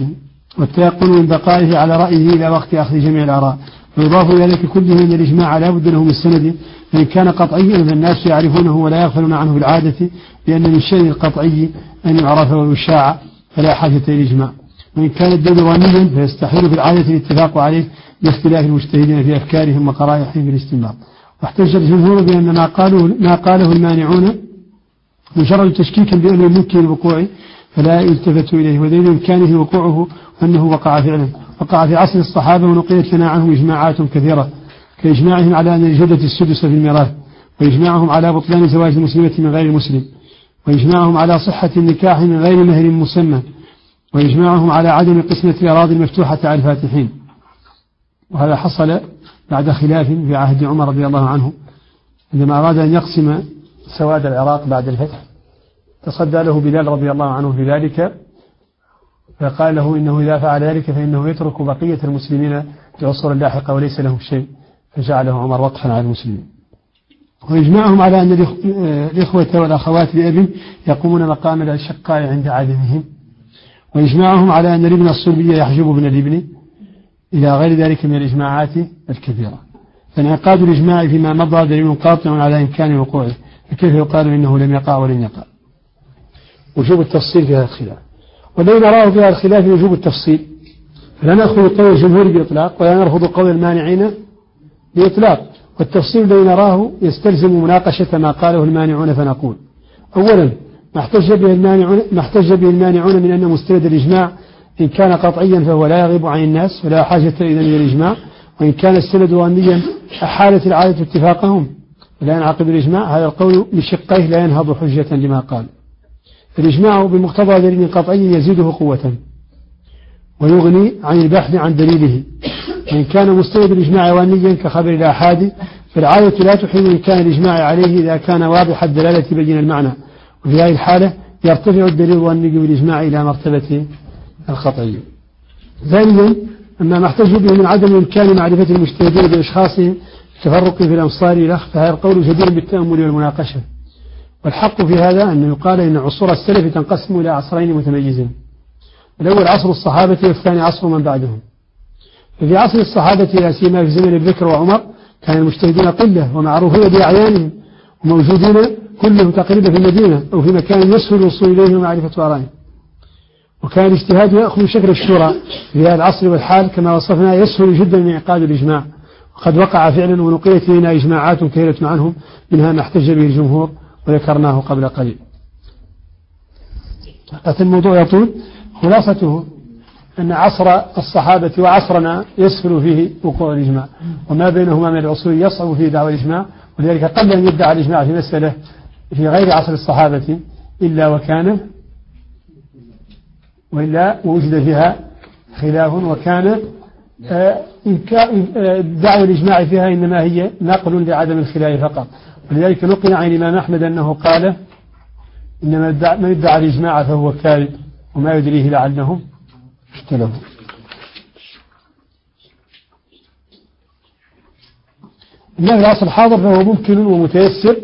والتيقن من بقائه على رأيه إلى وقت أخذ جميع الآراء. ويضاف إلى ذلك كله أن الإجماع لا بد له من السند. فإن كان قطعيا فالناس يعرفونه ولا يغفلون عنه بالعادة لأن من الشيء القطعي أن يعرف ويشاع فلا حاجة إلى الإجماع. وإن كان الدين ظنيا فيستحيل في العادة الاتفاق عليه باختلاف المجتهدين في أفكارهم وقرائحهم في الاستنباط. واحتج الجمهور بأن ما قالوا ما قاله المانعون مجرد تشكيكا بأنه يمكن الوقوع فلا يلتفت إليه ودليل إمكانه وقوعه أنه وقع فعلا وقع في عصر الصحابة ونقلت لنا عنهم إجماعات كثيرة كإجماعهم على أن الجدة السدس في الميراث وإجماعهم على بطلان زواج المسلمة من غير المسلم وإجماعهم على صحة النكاح من غير مهر مسمى وإجماعهم على عدم قسمة الأراضي المفتوحة على الفاتحين. وهذا حصل بعد خلاف في عهد عمر رضي الله عنه عندما أراد أن يقسم سواد العراق بعد الفتح. تصدى له بلال رضي الله عنه في ذلك فقال له إنه إذا فعل ذلك فإنه يترك بقية المسلمين في عصور لاحقة وليس لهم شيء فجعله عمر وقفا على المسلمين. وإجماعهم على أن الإخوة والأخوات لأب يقومون مقام الأشقاء عند عدمهم وإجماعهم على أن الابن الصلبي يحجب ابن الابن إلى غير ذلك من الإجماعات الكبيرة. فانعقاد الإجماع فيما مضى دليل قاطع على إمكان وقوعه فكيف يقال إنه لم يقع ولن يقع؟ وجوب التفصيل في هذا الخلاف. والذي نراه في هذا الخلاف وجوب التفصيل. فلا نأخذ قول الجمهور بإطلاق ولا نرفض قول المانعين بإطلاق. والتفصيل الذي نراه يستلزم مناقشة ما قاله المانعون فنقول أولا ما احتج به المانعون ما احتج به المانعون من أن مستند الإجماع إن كان قطعيا فهو لا يغيب عن الناس ولا حاجة إلى الإجماع. وإن كان السند ظنيا أحالت العادة اتفاقهم. لا ينعقد الإجماع. هذا القول بشقيه لا ينهض حجة لما قال. الإجماع بمقتضى دليل قطعي يزيده قوة ويغني عن البحث عن دليله. وإن كان مستند الإجماع وانيا كخبر الآحاد فالعادة لا تحيل إمكان الإجماع عليه إذا كان واضح الدلالة بين المعنى. وفي هذه الحالة يرتفع الدليل الظني بالإجماع إلى مرتبة الخطأ ثانيا أما ما احتج به من عدم إمكان معرفة المجتهدين بأشخاصهم التفرق في الأمصار الأخ فهذا القول جدير بالتأمل والمناقشة. والحق في هذا أن يقال إن عصور السلف تنقسم إلى عصرين متميزين. الأول عصر الصحابة والثاني عصر من بعدهم. ففي عصر الصحابة لا سيما في زمن بكر وعمر كان المجتهدون قلة ومعروفين بأعيانهم وموجودين كلهم تقريبا في المدينة أو في مكان يسهل الوصول إليه ومعرفة آرائهم وكان الاجتهاد يأخذ شكل الشورى في هذا العصر والحال كما وصفنا يسهل جدا انعقاد الإجماع. وقد وقع فعلا ونقلت لنا إجماعات كثيرة عنهم منها ما احتج به الجمهور. وذكرناه قبل قليل. الموضوع يطول. خلاصته أن عصر الصحابة وعصرنا يسهل فيه وقوع الإجماع. وما بينهما من العصور يصعب فيه دعوة الإجماع. ولذلك قبل أن يدعى الإجماع في مسألة في غير عصر الصحابة إلا وكان وإلا وجد فيها خلاف وكان آه، آه، دعوة الإجماع فيها إنما هي نقل لعدم الخلاف فقط. ولذلك نقل عن الإمام أحمد أنه قال إنما من ادعى الإجماع فهو كاذب وما يدريه لعلهم اختلفوا في العصر الحاضر فهو ممكن ومتيسر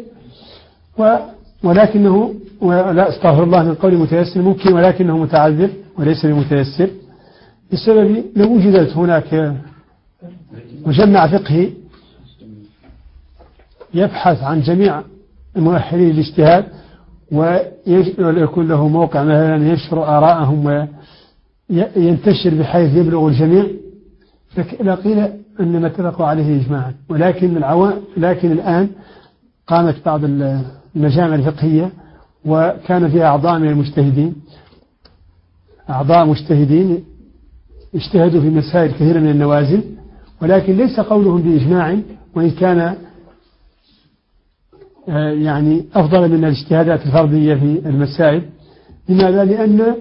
و ولكنه ولا استغفر الله من قول متيسر ممكن ولكنه متعذر وليس بمتيسر بسبب لو وجدت هناك مجمع فقهي يبحث عن جميع مؤهلي الاجتهاد ويكون له موقع مثلا ينشر آراءهم وينتشر بحيث يبلغ الجميع. لقيل أن ما اتفقوا عليه إجماعا. ولكن العوام لكن الآن قامت بعض المجامع الفقهية وكان فيها أعضاء من المجتهدين. أعضاء مجتهدين اجتهدوا في مسائل كثيرة من النوازل. ولكن ليس قولهم بإجماع وإن كان يعني أفضل من الاجتهادات الفردية في المسائل. لماذا؟ لأن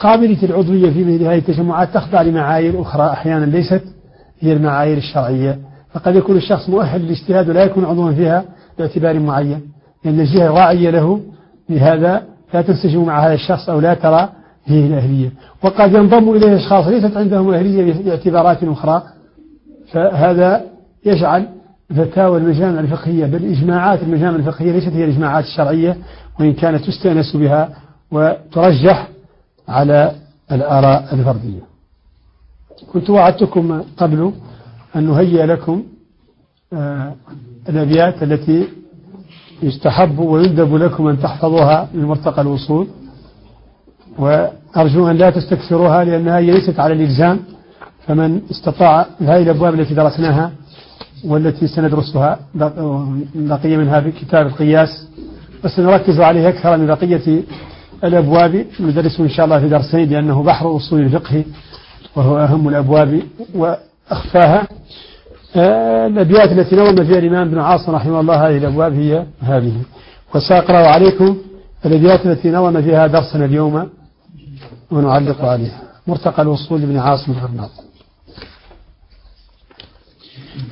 قابلة العضوية في مثل هذه التجمعات تخضع لمعايير أخرى أحيانا ليست هي المعايير الشرعية. فقد يكون الشخص مؤهل للاجتهاد ولا يكون عضوا فيها باعتبار معين. لأن الجهة الراعية له لهذا لا تنسجم مع هذا الشخص أو لا ترى فيه الأهلية. وقد ينضم إليه أشخاص ليست عندهم أهلية باعتبارات أخرى. فهذا يجعل فتاوى المجامع الفقهية بل إجماعات المجامع الفقهية ليست هي الإجماعات الشرعية وإن كانت تستأنس بها وترجح على الآراء الفردية. كنت وعدتكم قبل أن نهيئ لكم آه، الأبيات التي يستحب ويندب لكم أن تحفظوها من مرتقى الوصول وأرجو أن لا تستكثروها لأنها ليست على الإلزام. فمن استطاع هذه الأبواب التي درسناها والتي سندرسها بقية منها في كتاب القياس وسنركز عليه أكثر من بقية الأبواب. ندرسه إن شاء الله في درسين لأنه بحر أصول الفقه وهو أهم الأبواب وأخفاها. آه، الأبيات التي نظم فيها الإمام ابن عاصم رحمه الله هذه الأبواب هي هذه. وسأقرأ عليكم الأبيات التي نظم فيها درسنا اليوم ونعلق عليها. مرتقى الوصول لابن عاصم الغرناط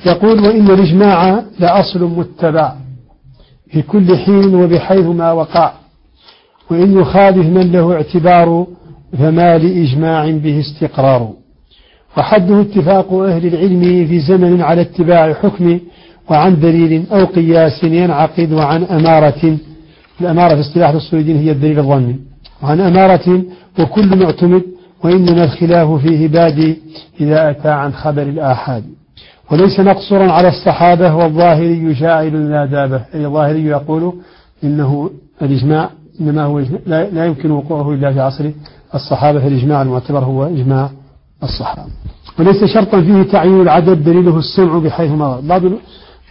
يقول وإن الإجماع لأصل متبع في كل حين وبحيث ما وقع وإن يخالف من له اعتبار فما لإجماع به استقرار. وحده اتفاق أهل العلم في زمن على اتباع حكم وعن دليل أو قياس ينعقد وعن أمارة الأمارة في اصطلاح الصويدين هي الدليل الظني وعن أمارة وكل معتمد وإنما الخلاف فيه بادي إذا أتى عن خبر الآحاد. وليس مقصورا على الصحابة والظاهري شاعر لا دابه أي الظاهري يقول إنه الإجماع إنما هو لا, يمكن وقوعه إلا في عصر الصحابة. فالإجماع المعتبر هو إجماع الصحابة. وليس شرطا فيه تعيين العدد دليله السمع بحيث مضى. بعض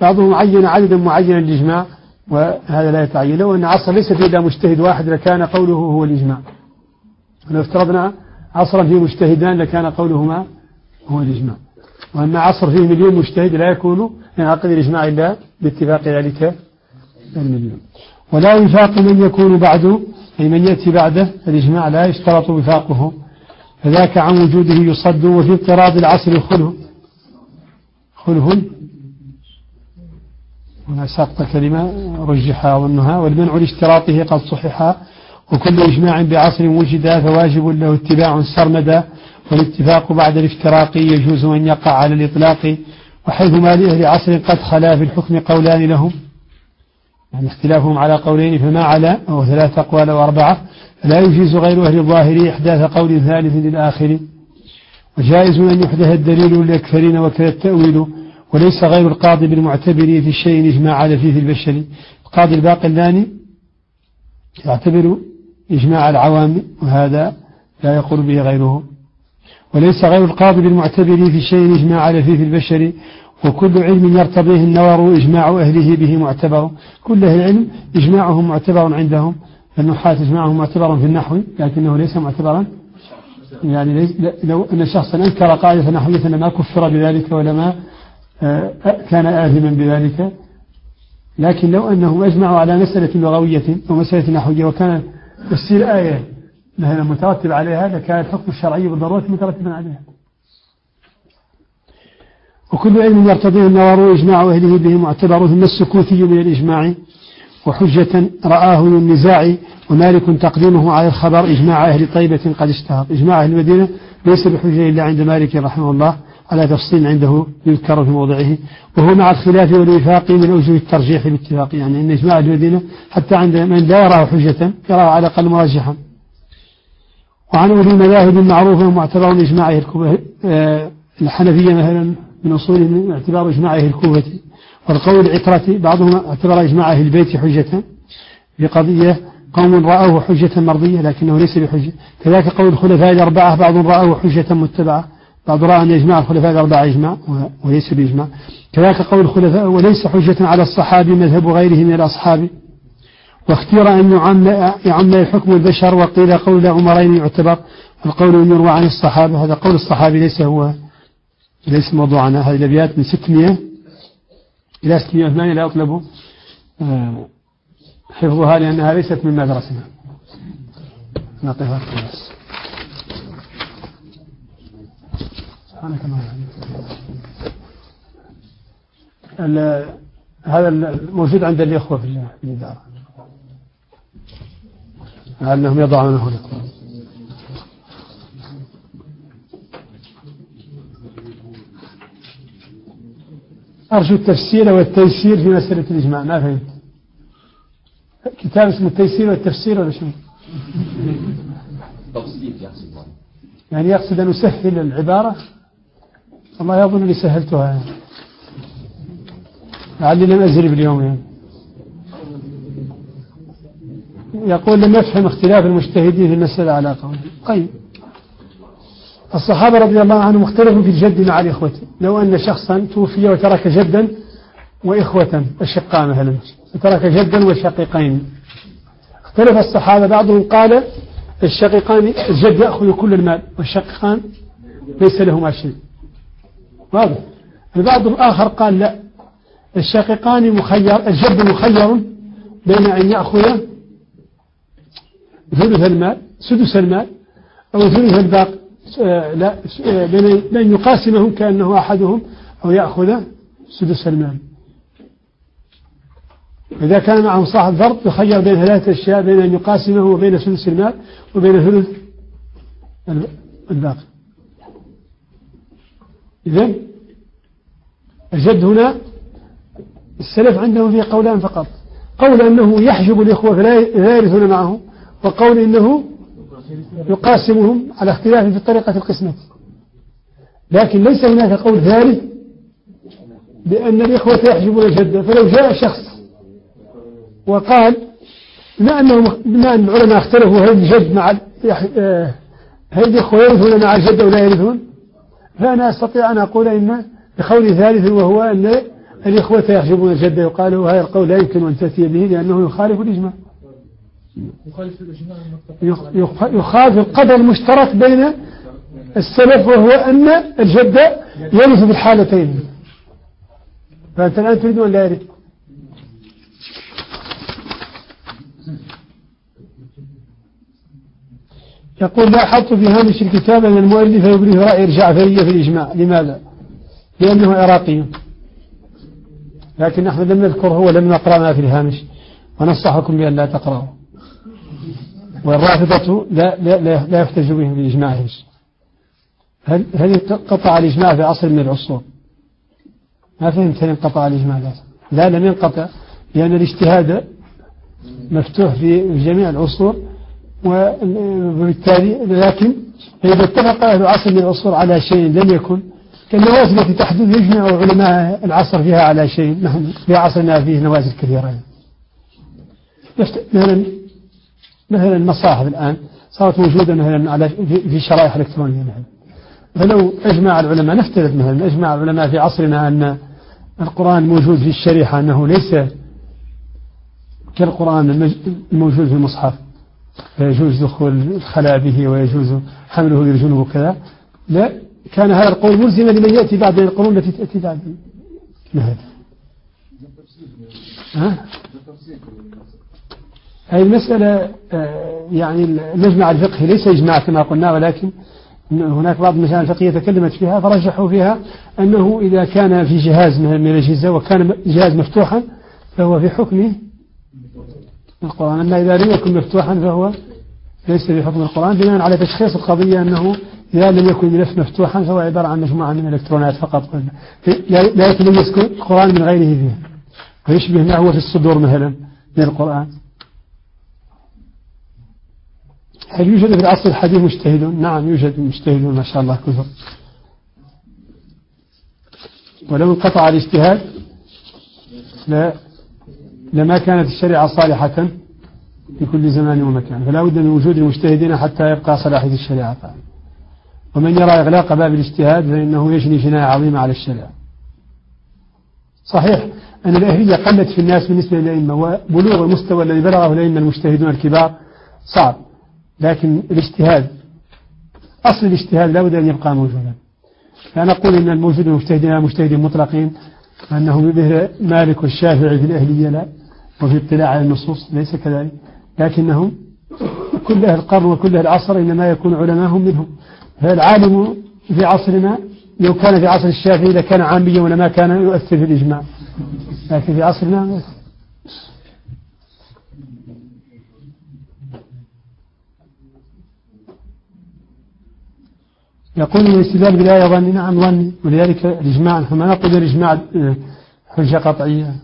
بعضهم عين عددا معينا للإجماع وهذا لا يتعين. لو أن عصر ليس فيه إلا مجتهد واحد لكان قوله هو الإجماع. لو افترضنا عصرا فيه مجتهدان لكان قولهما هو الإجماع. وأما عصر فيه مليون مجتهد لا يكون ينعقد الإجماع إلا باتفاق ذلك المليون. ولا وفاق من يكون بعده أي من يأتي بعده الإجماع لا يشترط وفاقه. فذاك عن وجوده يصد وفي اضطراب العصر خله خله هنا ساقط كلمة رجح أظنها والمنع لاشتراطه قد صحح. وكل إجماع بعصر وجد فواجب له اتباع سرمدا والاتفاق بعد الافتراق يجوز أن يقع على الإطلاق وحيثما لأهل عصر قد خلا في الحكم قولان لهم. يعني اختلافهم على قولين فما على؟ أو ثلاث أقوال وأربعة فلا يجيز غير أهل الظاهر إحداث قول ثالث للآخر. وجائز أن يحدث الدليل للأكثرين وكذا التأويل وليس غير القاضي بالمعتبر في الشيء إجماع على فيه في البشر القاضي الباقلاني يعتبر إجماع العوام وهذا لا يقول به غيره وليس غير القاضي بالمعتبر في شيء إجماع على فيه في البشر وكل علم يرتضيه النور إجماع أهله به معتبر. كل أهل العلم إجماعهم معتبر عندهم النحاة إجماعهم معتبر في النحو لكنه ليس معتبرا. يعني لو أن شخصا أنكر قاعدة نحوية ما كفر بذلك ولما آه، كان آثما بذلك. لكن لو أنهم أجمعوا على مسألة لغوية أو مسألة نحوية وكان تفسير آية مثلا مترتب عليها لكان الحكم الشرعي بالضرورة مترتبا عليها. وكل علم يرتضيه النوار إجماع أهله به معتبر ثم السكوتي من الإجماع وحجة رآه للنزاع ومالك تقديمه على الخبر إجماع أهل طيبة قد اشتهر. إجماع أهل المدينة ليس بحجة إلا عند مالك رحمه الله. على تفصيل عنده يذكر في موضعه. وهو مع الخلاف والوفاق من أوجه الترجيح باتفاق يعني أن إجماع المدينة حتى عند من لا يراه حجة يراه على الأقل مرجحا وعن أولي المذاهب المعروفة معتبر إجماع آه، الحنفية مثلا من أصول اعتبار إجماع أهل الكوفة. والقول العترة بعضهم اعتبر إجماع أهل البيت حجة. بقضية قوم رأوه حجة مرضية لكنه ليس بحجة. كذلك قول الخلفاء الأربعة بعضهم رأوه حجة متبعة. بعض رأى أن إجماع الخلفاء الأربعة إجماع وليس بإجماع كذلك قول الخلفاء وليس حجة على الصحابي مذهب غيره من الأصحاب. واختير أن يعم, يعم الحكم البشر وقيل قول عمرين يعتبر القول أن يروى عن الصحابة. هذا قول الصحابي ليس هو ليس موضوعنا. هذه الأبيات من 600 إلى 608 لا يطلب آه، حفظها لأنها ليست من مدرسنا نقفها. خلاص سبحانك هذا الموجود عند الإخوة في الإدارة. لعلهم يضعونه لكم أرجو التفسير والتيسير في مسألة الإجماع. ما فهمت؟ كتاب اسمه التيسير والتفسير ولا شنو؟ يعني يقصد أن أسهل العبارة؟ الله يظن أني سهلتها يعني. لعلي لم أزرب اليوم يعني. يقول لم يفهم اختلاف المجتهدين في المسألة على قول. طيب. الصحابة رضي الله عنهم اختلفوا في الجد مع الإخوة. لو أن شخصا توفي وترك جدا وإخوة أشقاء مثلا. وترك جدا وشقيقين. اختلف الصحابة بعضهم قال الشقيقان الجد يأخذ كل المال والشقيقان ليس لهما شيء. واضح. البعض الآخر قال لا. الشقيقان مخير الجد مخير بين أن يأخذ ثلث المال سدس المال أو ثلث الباقي. آه، لا آه، بين يقاسمهم كأنه أحدهم أو يأخذ سدس المال. إذا كان معه صاحب فرض يخير بين ثلاثة أشياء بين أن يقاسمه وبين سدس المال وبين ثلث الباقي. إذن الجد هنا السلف عندهم فيه قولان فقط. قول أنه يحجب الإخوة فلا يرثون معه وقول إنه يقاسمهم على اختلاف في طريقة القسمة. لكن ليس هناك قول ثالث بأن الإخوة يحجبون الجدة فلو جاء شخص وقال بما أنه بما أن العلماء اختلفوا هل الجد مع آه، هل الإخوة يرثون مع الجد أو لا يرثون؟ فأنا أستطيع أن أقول إن بقول ثالث وهو أن الإخوة يحجبون الجدة يقال هذا القول لا يمكن أن تأتي به لأنه يخالف الإجماع. يخالف القدر المشترك بين السلف وهو أن الجدة يرث في الحالتين فأنت الآن تريد أن لا يرث. يقول لاحظت في هامش الكتاب أن المؤلف يبرز رأي الجعفرية في الإجماع. لماذا؟ لأنه عراقي لكن نحن لم نذكره ولم نقرأ ما في الهامش. وننصحكم بأن لا تقرأه والرافضة لا, لا, لا, لا يحتج بهم بإجماعهم هل هل انقطع الإجماع في عصر من العصور؟ ما فهمت هل انقطع الإجماع لا لم ينقطع لأن الاجتهاد مفتوح في جميع العصور. وبالتالي لكن إذا اتفق أهل عصر من العصور على شيء لم يكن كالنوازل التي تحدث يجمع علماء العصر فيها على شيء نحن في عصرنا فيه نوازل كثيرة مثلا مثلا المصاحف الآن صارت موجودة مثلا على في شرائح إلكترونية مثلا. فلو أجمع العلماء نفترض مثلا أجمع العلماء في عصرنا أن القرآن موجود في الشريحة أنه ليس كالقرآن الموجود في المصحف. فيجوز دخول الخلاء به ويجوز حمله للجنوب وكذا. لا كان هذا القول ملزما لمن يأتي بعد القرون التي تأتي بعد. هذا؟ ها؟ هذه المسألة آه، يعني المجمع الفقهي ليس إجماع كما قلنا ولكن هناك بعض المسائل الفقهية تكلمت فيها فرجحوا فيها أنه إذا كان في جهاز من الأجهزة وكان جهاز مفتوحا فهو في حكم القرآن. أما إذا لم يكن مفتوحا فهو ليس في حكم القرآن بناء على تشخيص القضية أنه إذا لم يكن الملف مفتوحا فهو عبارة عن مجموعة من الإلكترونات فقط. لا يتميز القرآن من غيره فيه ويشبه ما هو في الصدور مثلا من القرآن. هل يوجد في العصر الحديث مجتهدون؟ نعم يوجد مجتهدون ما شاء الله كثر. ولو انقطع الاجتهاد لا. لما كانت الشريعة صالحة في كل زمان ومكان فلا بد من وجود المجتهدين حتى يبقى صلاحية الشريعة. ومن يرى إغلاق باب الاجتهاد فإنه يجني جناية عظيمة على الشريعة. صحيح أن الأهلية قلت في الناس بالنسبة للأئمة وبلوغ المستوى الذي بلغه الأئمة المجتهدون الكبار صعب لكن الاجتهاد أصل الاجتهاد لا بد أن يبقى موجودا. لا نقول إن الموجود المجتهدين مجتهدين مطلقين أنهم به مالك والشافعي في الأهلية لا. وفي اطلاع على النصوص ليس كذلك. لكنهم كل أهل القرن وكل أهل العصر إنما يكون علماهم منهم. فالعالم في عصرنا لو كان في عصر الشافعي لكان عاميا ولما كان يؤثر في الإجماع. لكن في عصرنا يقول الاستدلال بالآية ظني نعم ظني. ولذلك الإجماع نحن ما نقول الإجماع آه، حجة قطعية.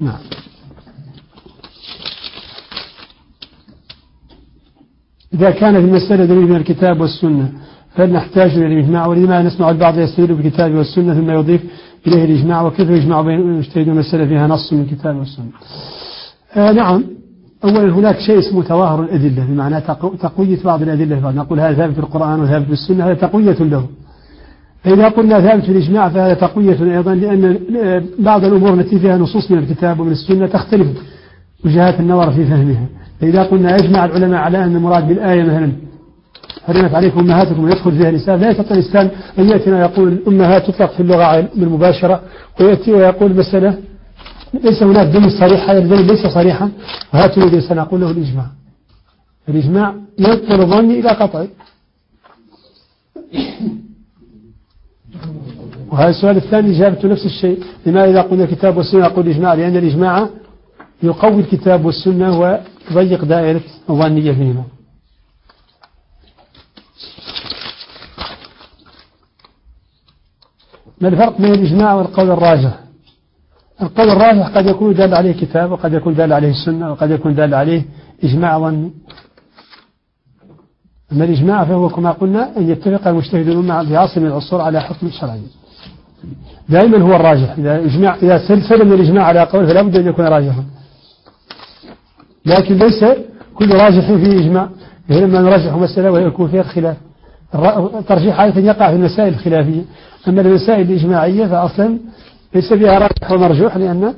نعم. إذا كانت المسألة دليل من الكتاب والسنة فهل نحتاج إلى الإجماع؟ ولما نسمع البعض يستدل بالكتاب والسنة ثم يضيف إليه الإجماع؟ وكيف يجمع بين المجتهدون مسألة فيها نص من الكتاب والسنة؟ آه نعم. أولا هناك شيء اسمه تظاهر الأدلة بمعنى تقوية بعض الأدلة نقول هذا ثابت في القرآن وثابت في السنة هذا تقوية له. فإذا قلنا ثابت في الإجماع فهذا تقوية أيضا لأن بعض الأمور التي فيها نصوص من الكتاب ومن السنة تختلف وجهات النظر في فهمها. فإذا قلنا يجمع العلماء على أن المراد بالآية مثلا حرمت عليكم أمهاتكم ويدخل فيها الإنسان لا يستطيع الإنسان أن يأتينا ويقول الأمهات تطلق في اللغة بالمباشرة ويأتي ويقول مسألة ليس هناك دليل صريح هذا الدليل ليس صريحا وهاتوا الذي سنقول له الإجماع. الإجماع ينقل ظني إلى قطعي وهذا السؤال الثاني إجابته نفس الشيء. لماذا إذا قلنا الكتاب والسنة نقول الإجماع لأن الإجماع يقوي الكتاب والسنة ويضيق دائرة الظنية فيهما. ما الفرق بين الإجماع والقول الراجح؟ القول الراجح قد يكون دال عليه كتاب وقد يكون دال عليه السنة وقد يكون دال عليه إجماع ظني أما الإجماع فهو كما قلنا أن يتفق المجتهدون مع من العصور على حكم شرعي دائما هو الراجح. إذا إجماع إذا سلم الإجماع على قول فلا بد أن يكون راجحا. لكن ليس كل راجح فيه إجماع. لما نرجح مسألة ويكون فيها الخلاف الترجيح عادة يقع في المسائل الخلافية. أما المسائل الإجماعية فأصلا ليس فيها راجح ومرجوح لأن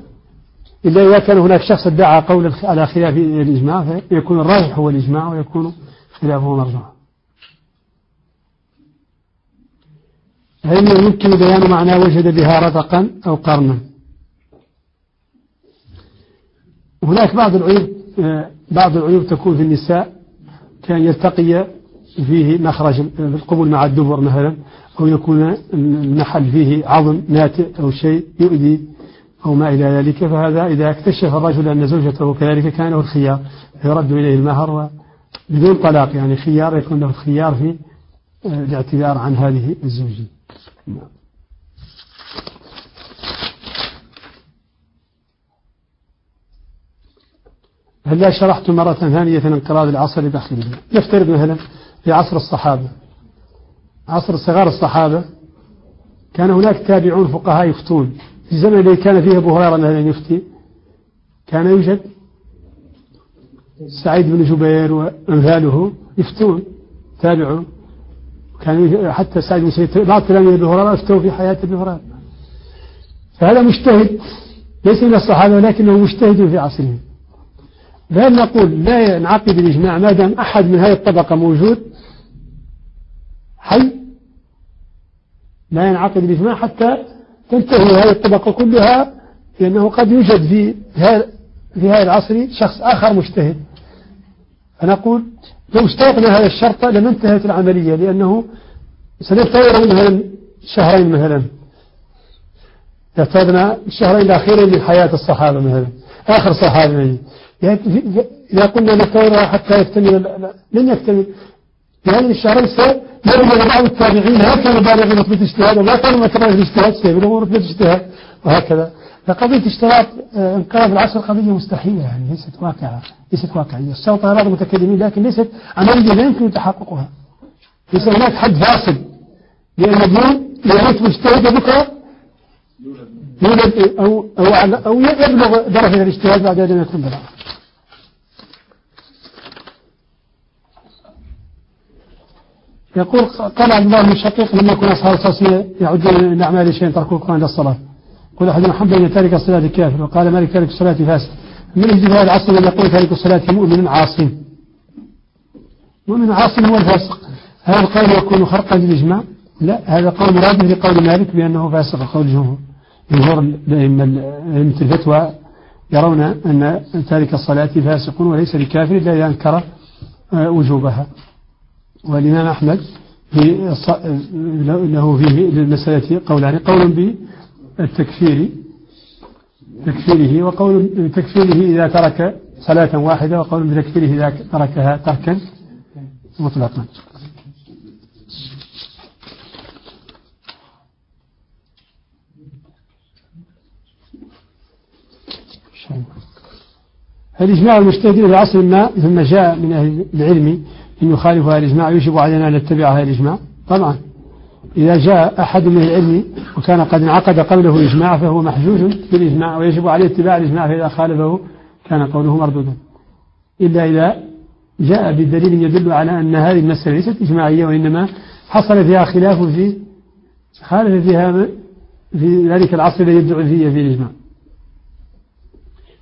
إلا إذا كان هناك شخص ادعى قول على خلاف الإجماع فيكون الراجح هو الإجماع ويكون خلافه مرجوح هل يمكن بيان معنى وجد بها رتقا أو قرنا. هناك بعض العيوب بعض العيوب تكون في النساء كان يلتقي فيه مخرج القبول مع الدبر مثلا أو يكون المحل فيه عظم ناتئ أو شيء يؤذي أو ما إلى ذلك. فهذا إذا اكتشف الرجل أن زوجته كذلك كان له الخيار يرد إليه المهر بدون طلاق يعني خيار يكون له الخيار في آه، الاعتذار عن هذه الزوجية. هل شرحت مرة ثانية انقراض العصر داخليا نفترض مثلا في عصر الصحابة. عصر صغار الصحابة كان هناك تابعون فقهاء يفتون. في الزمن الذي كان فيه أبو هريرة مثلا يفتي كان يوجد سعيد بن جبير وأمثاله يفتون تابعوا. كان حتى سعيد بن سعيد بعض تلاميذ أبي هريرة افتوا في حياة أبي هريرة. فهذا مجتهد ليس من الصحابة ولكنه مجتهد في عصره. فهل نقول لا ينعقد الإجماع ما دام أحد من هذه الطبقة موجود. حي. لا ينعقد الإجماع حتى تنتهي هذه الطبقة كلها لأنه قد يوجد في في هذا العصر شخص آخر مجتهد. فنقول لو اشترطنا هذا الشرط لما انتهت العملية لأنه سنفترض مثلا شهرين مثلا. افترضنا الشهرين الأخيرين من حياة الصحابة مثلا آخر صحابي. يعني إذا قلنا نفترضها حتى يكتمل لن يكتمل. هذه الشهرين سيرمي بعض التابعين ما كانوا بالغين رتبة اجتهاد وما كانوا مكرهين الاجتهاد سيبلغوا رتبة اجتهاد وهكذا. فقضية اشتراط آه، انقاذ العصر قضية مستحيلة يعني ليست واقعة ليست واقعية الشرط هذا متكلمين لكن ليست عملية لا يمكن تحققها. ليس هناك حد فاصل لأن اليوم يعيش مجتهد بكرة يولد أو, أو, أو يبلغ درجة الاجتهاد بعد أن يكون بلغ. يقول قال الله بن شقيق لما كنا أصحاب الصلاة يعدون الأعمال شيئا تركوا القرآن للصلاة قل أحد حب أن تارك الصلاة كافر وقال مالك تارك الصلاة فاسد. من يجد هذا العصر الذي يقول تارك الصلاة مؤمن عاصم. مؤمن عاصم هو الفاسق. هذا القول يكون خرقا للإجماع؟ لا هذا قول مراد لقول مالك بأنه فاسق قول الجمهور جمهور أئمة الفتوى يرون أن تارك الصلاة فاسق وليس بكافر إلا أنكر آه، وجوبها. والإمام أحمد في له فيه للمسألة قولان. قول بالتكفير تكفيره وقول بتكفيره إذا ترك صلاة واحدة وقول بتكفيره إذا تركها تركا مطلقا. الإجماع المجتهدين في عصر ما ثم جاء من أهل العلم إن يخالف هذا الإجماع يجب علينا أن نتبع هذا الإجماع. طبعا. إذا جاء أحد من العلم وكان قد انعقد قبله إجماع فهو محجوج بالإجماع ويجب عليه اتباع الإجماع فإذا خالفه كان قوله مردودا إلا إذا جاء بدليل يدل على أن هذه المسألة ليست إجماعية وإنما حصل فيها خلاف في خالف فيها في ذلك العصر الذي يدعو فيه في الإجماع.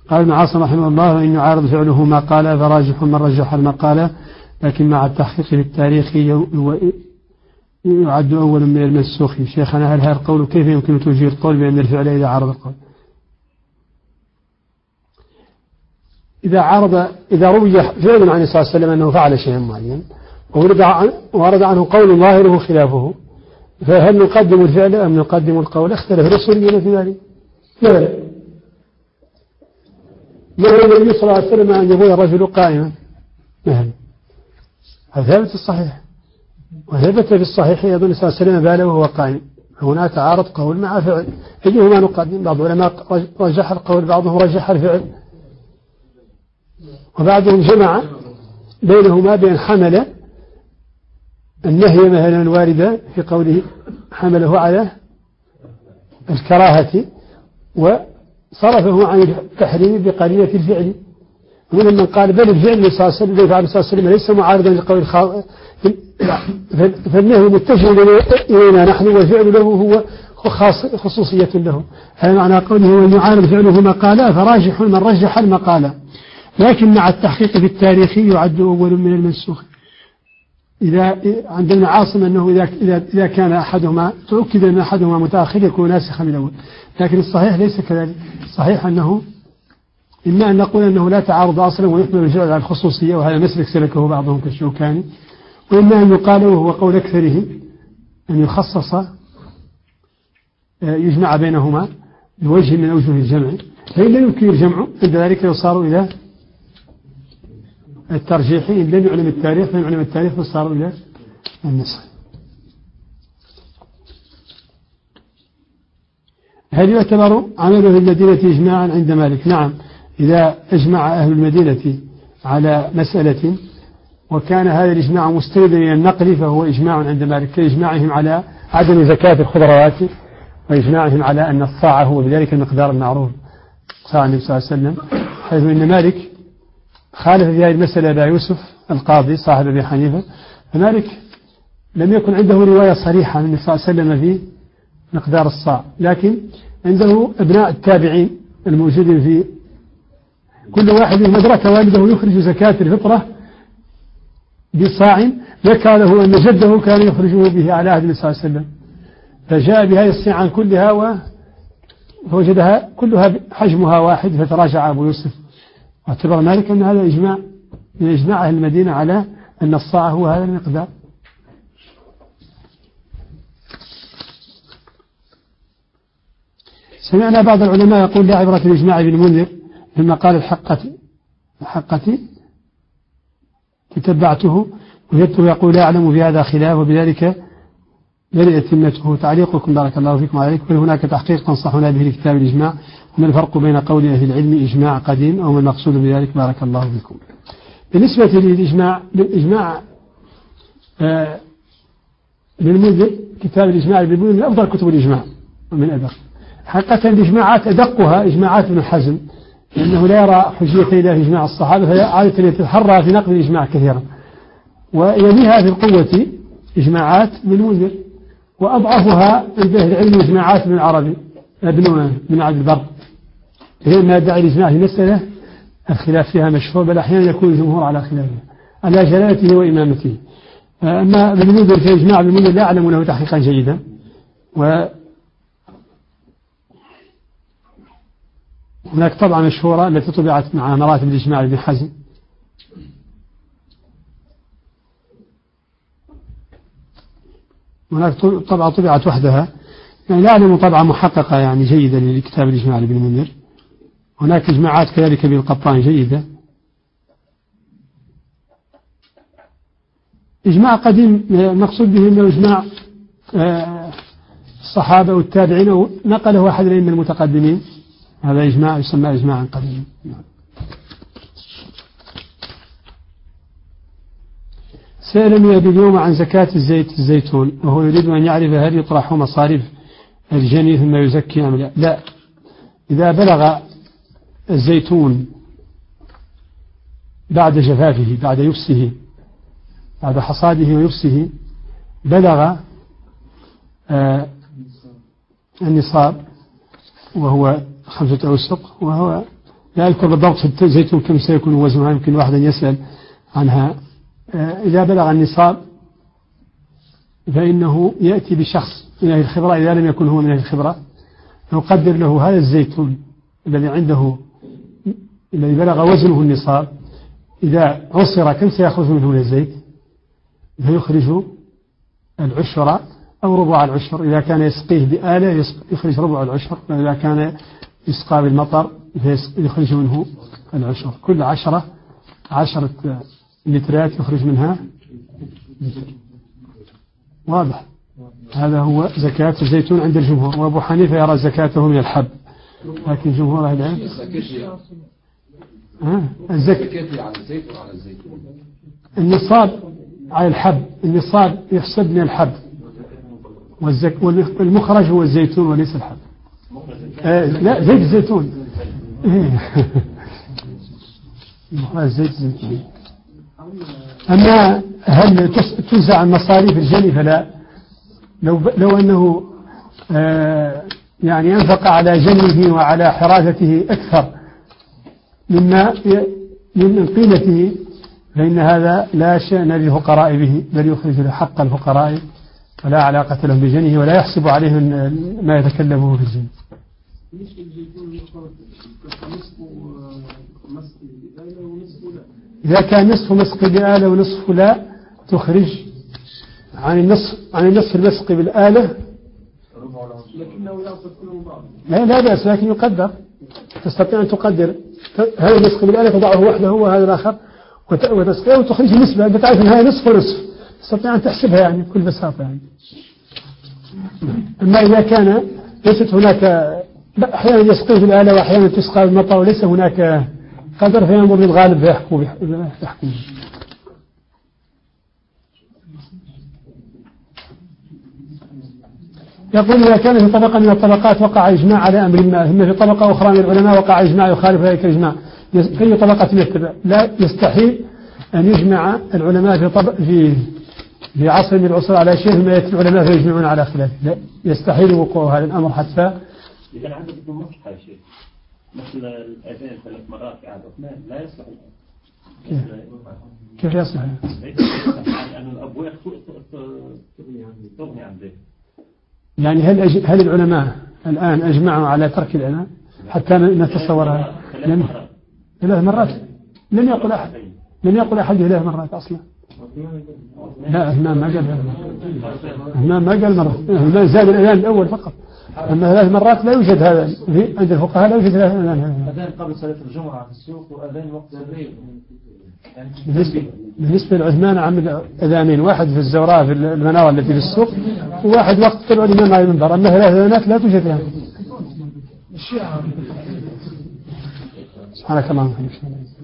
قال ابن عاصم رحمه الله وإن يعارض فعله ما قال فراجح من رجح المقالة لكن مع التحقيق في التاريخ يعد أول من المنسوخ شيخنا هل هذا القول كيف يمكن توجيه القول بأن الفعل إذا عارض القول؟ إذا عارض إذا روي فعل عن صلى الله عليه وسلم أنه فعل شيئا معين وورد عنه قول ظاهره خلافه فهل نقدم الفعل أم نقدم القول؟ اختلف الرسوليين في ذلك. مثلا مثلا النبي صلى الله عليه وسلم أن يقول الرجل قائما. مثلا هذا ثابت الصحيح. وثبت في الصحيح يظن صلى الله عليه وسلم باله وهو قائم. هنا تعارض قول مع فعل. أيهما نقدم؟ بعض العلماء رجح القول بعضهم رجح الفعل. وبعضهم جمع بينهما بين حمل النهي مثلا الواردة في قوله حمله على الكراهة وصرفه عن التحريم بقرينة الفعل. ومن من قال بل الفعل صلى الله عليه وسلم ليس معارضا لقول فالنهي متجه إلينا نحن والفعل له هو خصوصية له هذا معنى قوله وأن يعارض فعله مقالا فراجح من رجح المقالة لكن مع التحقيق في التاريخ يعد أول من المنسوخ. إذا عند ابن عاصم أنه إذا إذا كان أحدهما تؤكد أن أحدهما متأخر يكون ناسخا من الأول. لكن الصحيح ليس كذلك. الصحيح أنه إما أن نقول أنه لا تعارض أصلا ويحمل الجوع على الخصوصية وهذا مسلك سلكه بعضهم كالشوكاني وإما أن يقال وهو قول أكثرهم أن يخصص آه، يجمع بينهما بوجه من أوجه الجمع. فإن لم يمكن الجمع عند ذلك يصار إلى الترجيح إن لم يعلم التاريخ لم يعلم التاريخ فصار إلى النسخ هل يعتبر عمله المدينة إجماعا عند مالك؟ نعم. إذا أجمع أهل المدينة على مسألة وكان هذا الإجماع مستندا إلى النقل فهو إجماع عند مالك كإجماعهم على عدم زكاة الخضروات وإجماعهم على أن الصاع هو بذلك المقدار المعروف صاع النبي صلى الله عليه وسلم حيث أن مالك خالف في هذه المسألة أبا يوسف القاضي صاحب أبي حنيفة فمالك لم يكن عنده رواية صريحة من النبي صلى الله عليه وسلم في مقدار الصاع لكن عنده أبناء التابعين الموجودين في كل واحد مدرك والده يخرج زكاة الفطرة بصاع ذكر له أن جده كان يخرجه به على عهد النبي صلى الله عليه وسلم. فجاء بهذه الصيعة كلها ووجدها كلها حجمها واحد فتراجع أبو يوسف. واعتبر مالك أن هذا إجماع من إجماع أهل المدينة على أن الصاع هو هذا المقدار. سمعنا بعض العلماء يقول لا عبرة الإجماع بالمنذر مما قال الحقة الحقة تتبعته وجدته يقول لا أعلم في هذا خلاف وبذلك بدأت ذمته. تعليقكم بارك الله فيكم عليكم. هل هناك تحقيق تنصحنا به لكتاب الإجماع؟ وما الفرق بين قول أهل العلم إجماع قديم أو ما المقصود بذلك؟ بارك الله فيكم. بالنسبة للإجماع بالإجماع آه بالمنذر كتاب الإجماع بالمنذر من أفضل كتب الإجماع ومن أدق. حقيقة الإجماعات أدقها إجماعات ابن حزم. لأنه لا يرى حجية إلى إجماع الصحابة فعادة يتحرى في نقد الإجماع كثيرا. ويليها في القوة إجماعات من منذر وأضعفها عند العلم إجماعات من العربي ابن من عبد البر. هي ما يدعي الإجماع في مسألة الخلاف فيها مشهور بل أحيانا يكون الجمهور على خلافه على جلالته وإمامته. أما ابن منذر في إجماع ابن منذر لا أعلم له تحقيقا جيدا. و هناك طبعة مشهورة التي طبعت مع مراتب الإجماع لابن حزم. هناك طبعة طبعت وحدها. يعني لا أعلم طبعة محققة يعني جيدة لكتاب الإجماع لابن المنذر هناك إجماعات كذلك ابن القطان جيدة. إجماع قديم المقصود به أنه إجماع آه، الصحابة والتابعين نقله أحد الأئمة المتقدمين. هذا إجماع يسمى إجماعا قديما سألني اليوم عن زكاة الزيت الزيتون وهو يريد أن يعرف هل يطرح مصاريف الجني ثم يزكي أم لا. لا. إذا بلغ الزيتون بعد جفافه بعد يفسه بعد حصاده ويفسه بلغ آه النصاب وهو خمسة أوسق وهو لا أذكر بالضبط في الزيتون كم سيكون وزنها يمكن واحد يسأل عنها. آه إذا بلغ النصاب فإنه يأتي بشخص من أهل الخبرة إذا لم يكن هو من أهل الخبرة يقدر له هذا الزيتون الذي عنده الذي بلغ وزنه النصاب. إذا عصر كم سيخرج منه من الزيت؟ فيخرج العشر أو ربع العشر. إذا كان يسقيه بآلة يخرج ربع العشر. وإذا كان يسقى بالمطر يخرج منه العشر. كل عشرة عشرة لترات يخرج منها واضح. هذا هو زكاة الزيتون عند الجمهور. وأبو حنيفة يرى زكاته من الحب. لكن جمهور أهل العلم الزكاة على الزيت وعلى الزيتون. النصاب على الحب. النصاب يحسب من الحب. والزك والمخرج هو الزيتون وليس الحب. آه لا زيت الزيتون. (laughs) زيت الزيتون. أما هل توزع المصاريف الجني فلا؟ لو, لو أنه آه يعني أنفق على جنيه وعلى حراسته أكثر مما من قيمته فإن هذا لا شأن للفقراء به بل يخرج حق الفقراء ولا علاقة لهم بجنه ولا يحسب عليهم ما يتكلمه في الجن إذا كان نصف مسق بآلة ونصف لا تخرج عن النصف عن النصف المسق بالآلة. لا لا بأس لكن يقدر. تستطيع أن تقدر. هذا المسق بالآلة تضعه وحده وهذا الآخر. وتسقيه وتخرج نسبة. أنت تعرف أن هذا نصف ونصف. تستطيع أن تحسبها يعني بكل بساطة يعني. أما إذا كان ليست هناك أحيانا يسقيه بالآلة وأحيانا تسقى بالمطر وليس هناك قدر فينظر للغالب فيحكم يحكم يقول إذا كان في طبقة من الطبقات وقع إجماع على أمر ما ثم في طبقة أخرى من العلماء وقع إجماع يخالف ذلك الإجماع. أي طبقة يتبع؟ لا يستحيل أن يجمع العلماء في طبق في في عصر من العصور على شيء ثم يأتي العلماء فيجمعون على خلاف. لا يستحيل وقوع هذا الأمر حتى إذا عندك بدون مصحة يا شيخ مثل الأذان ثلاث مرات في عهد عثمان. لا يصلح كيف, كيف يصلح؟ لأن الأبواب تغني عن ذلك. يعني هل أج... هل العلماء الآن أجمعوا على ترك الإعلان حتى نتصورها لن... ثلاث مرات. لن يقول أحد. لن يقول أحد ثلاث مرات أصلا. لا عثمان ما قال عثمان ما قال مرة. عثمان زاد الأذان الأول فقط. أما ثلاث مرات لا يوجد هذا عند الفقهاء لا يوجد ثلاث أذان قبل صلاة الجمعة في السوق وأذان وقت الليل بالنسبة بالنسبة لعثمان عمل أذانين واحد في الزوراء في المنارة التي في السوق وواحد وقت طلع الإمام على المنبر. أما ثلاث أذانات لا توجد يعني. سبحانك اللهم وبحمدك.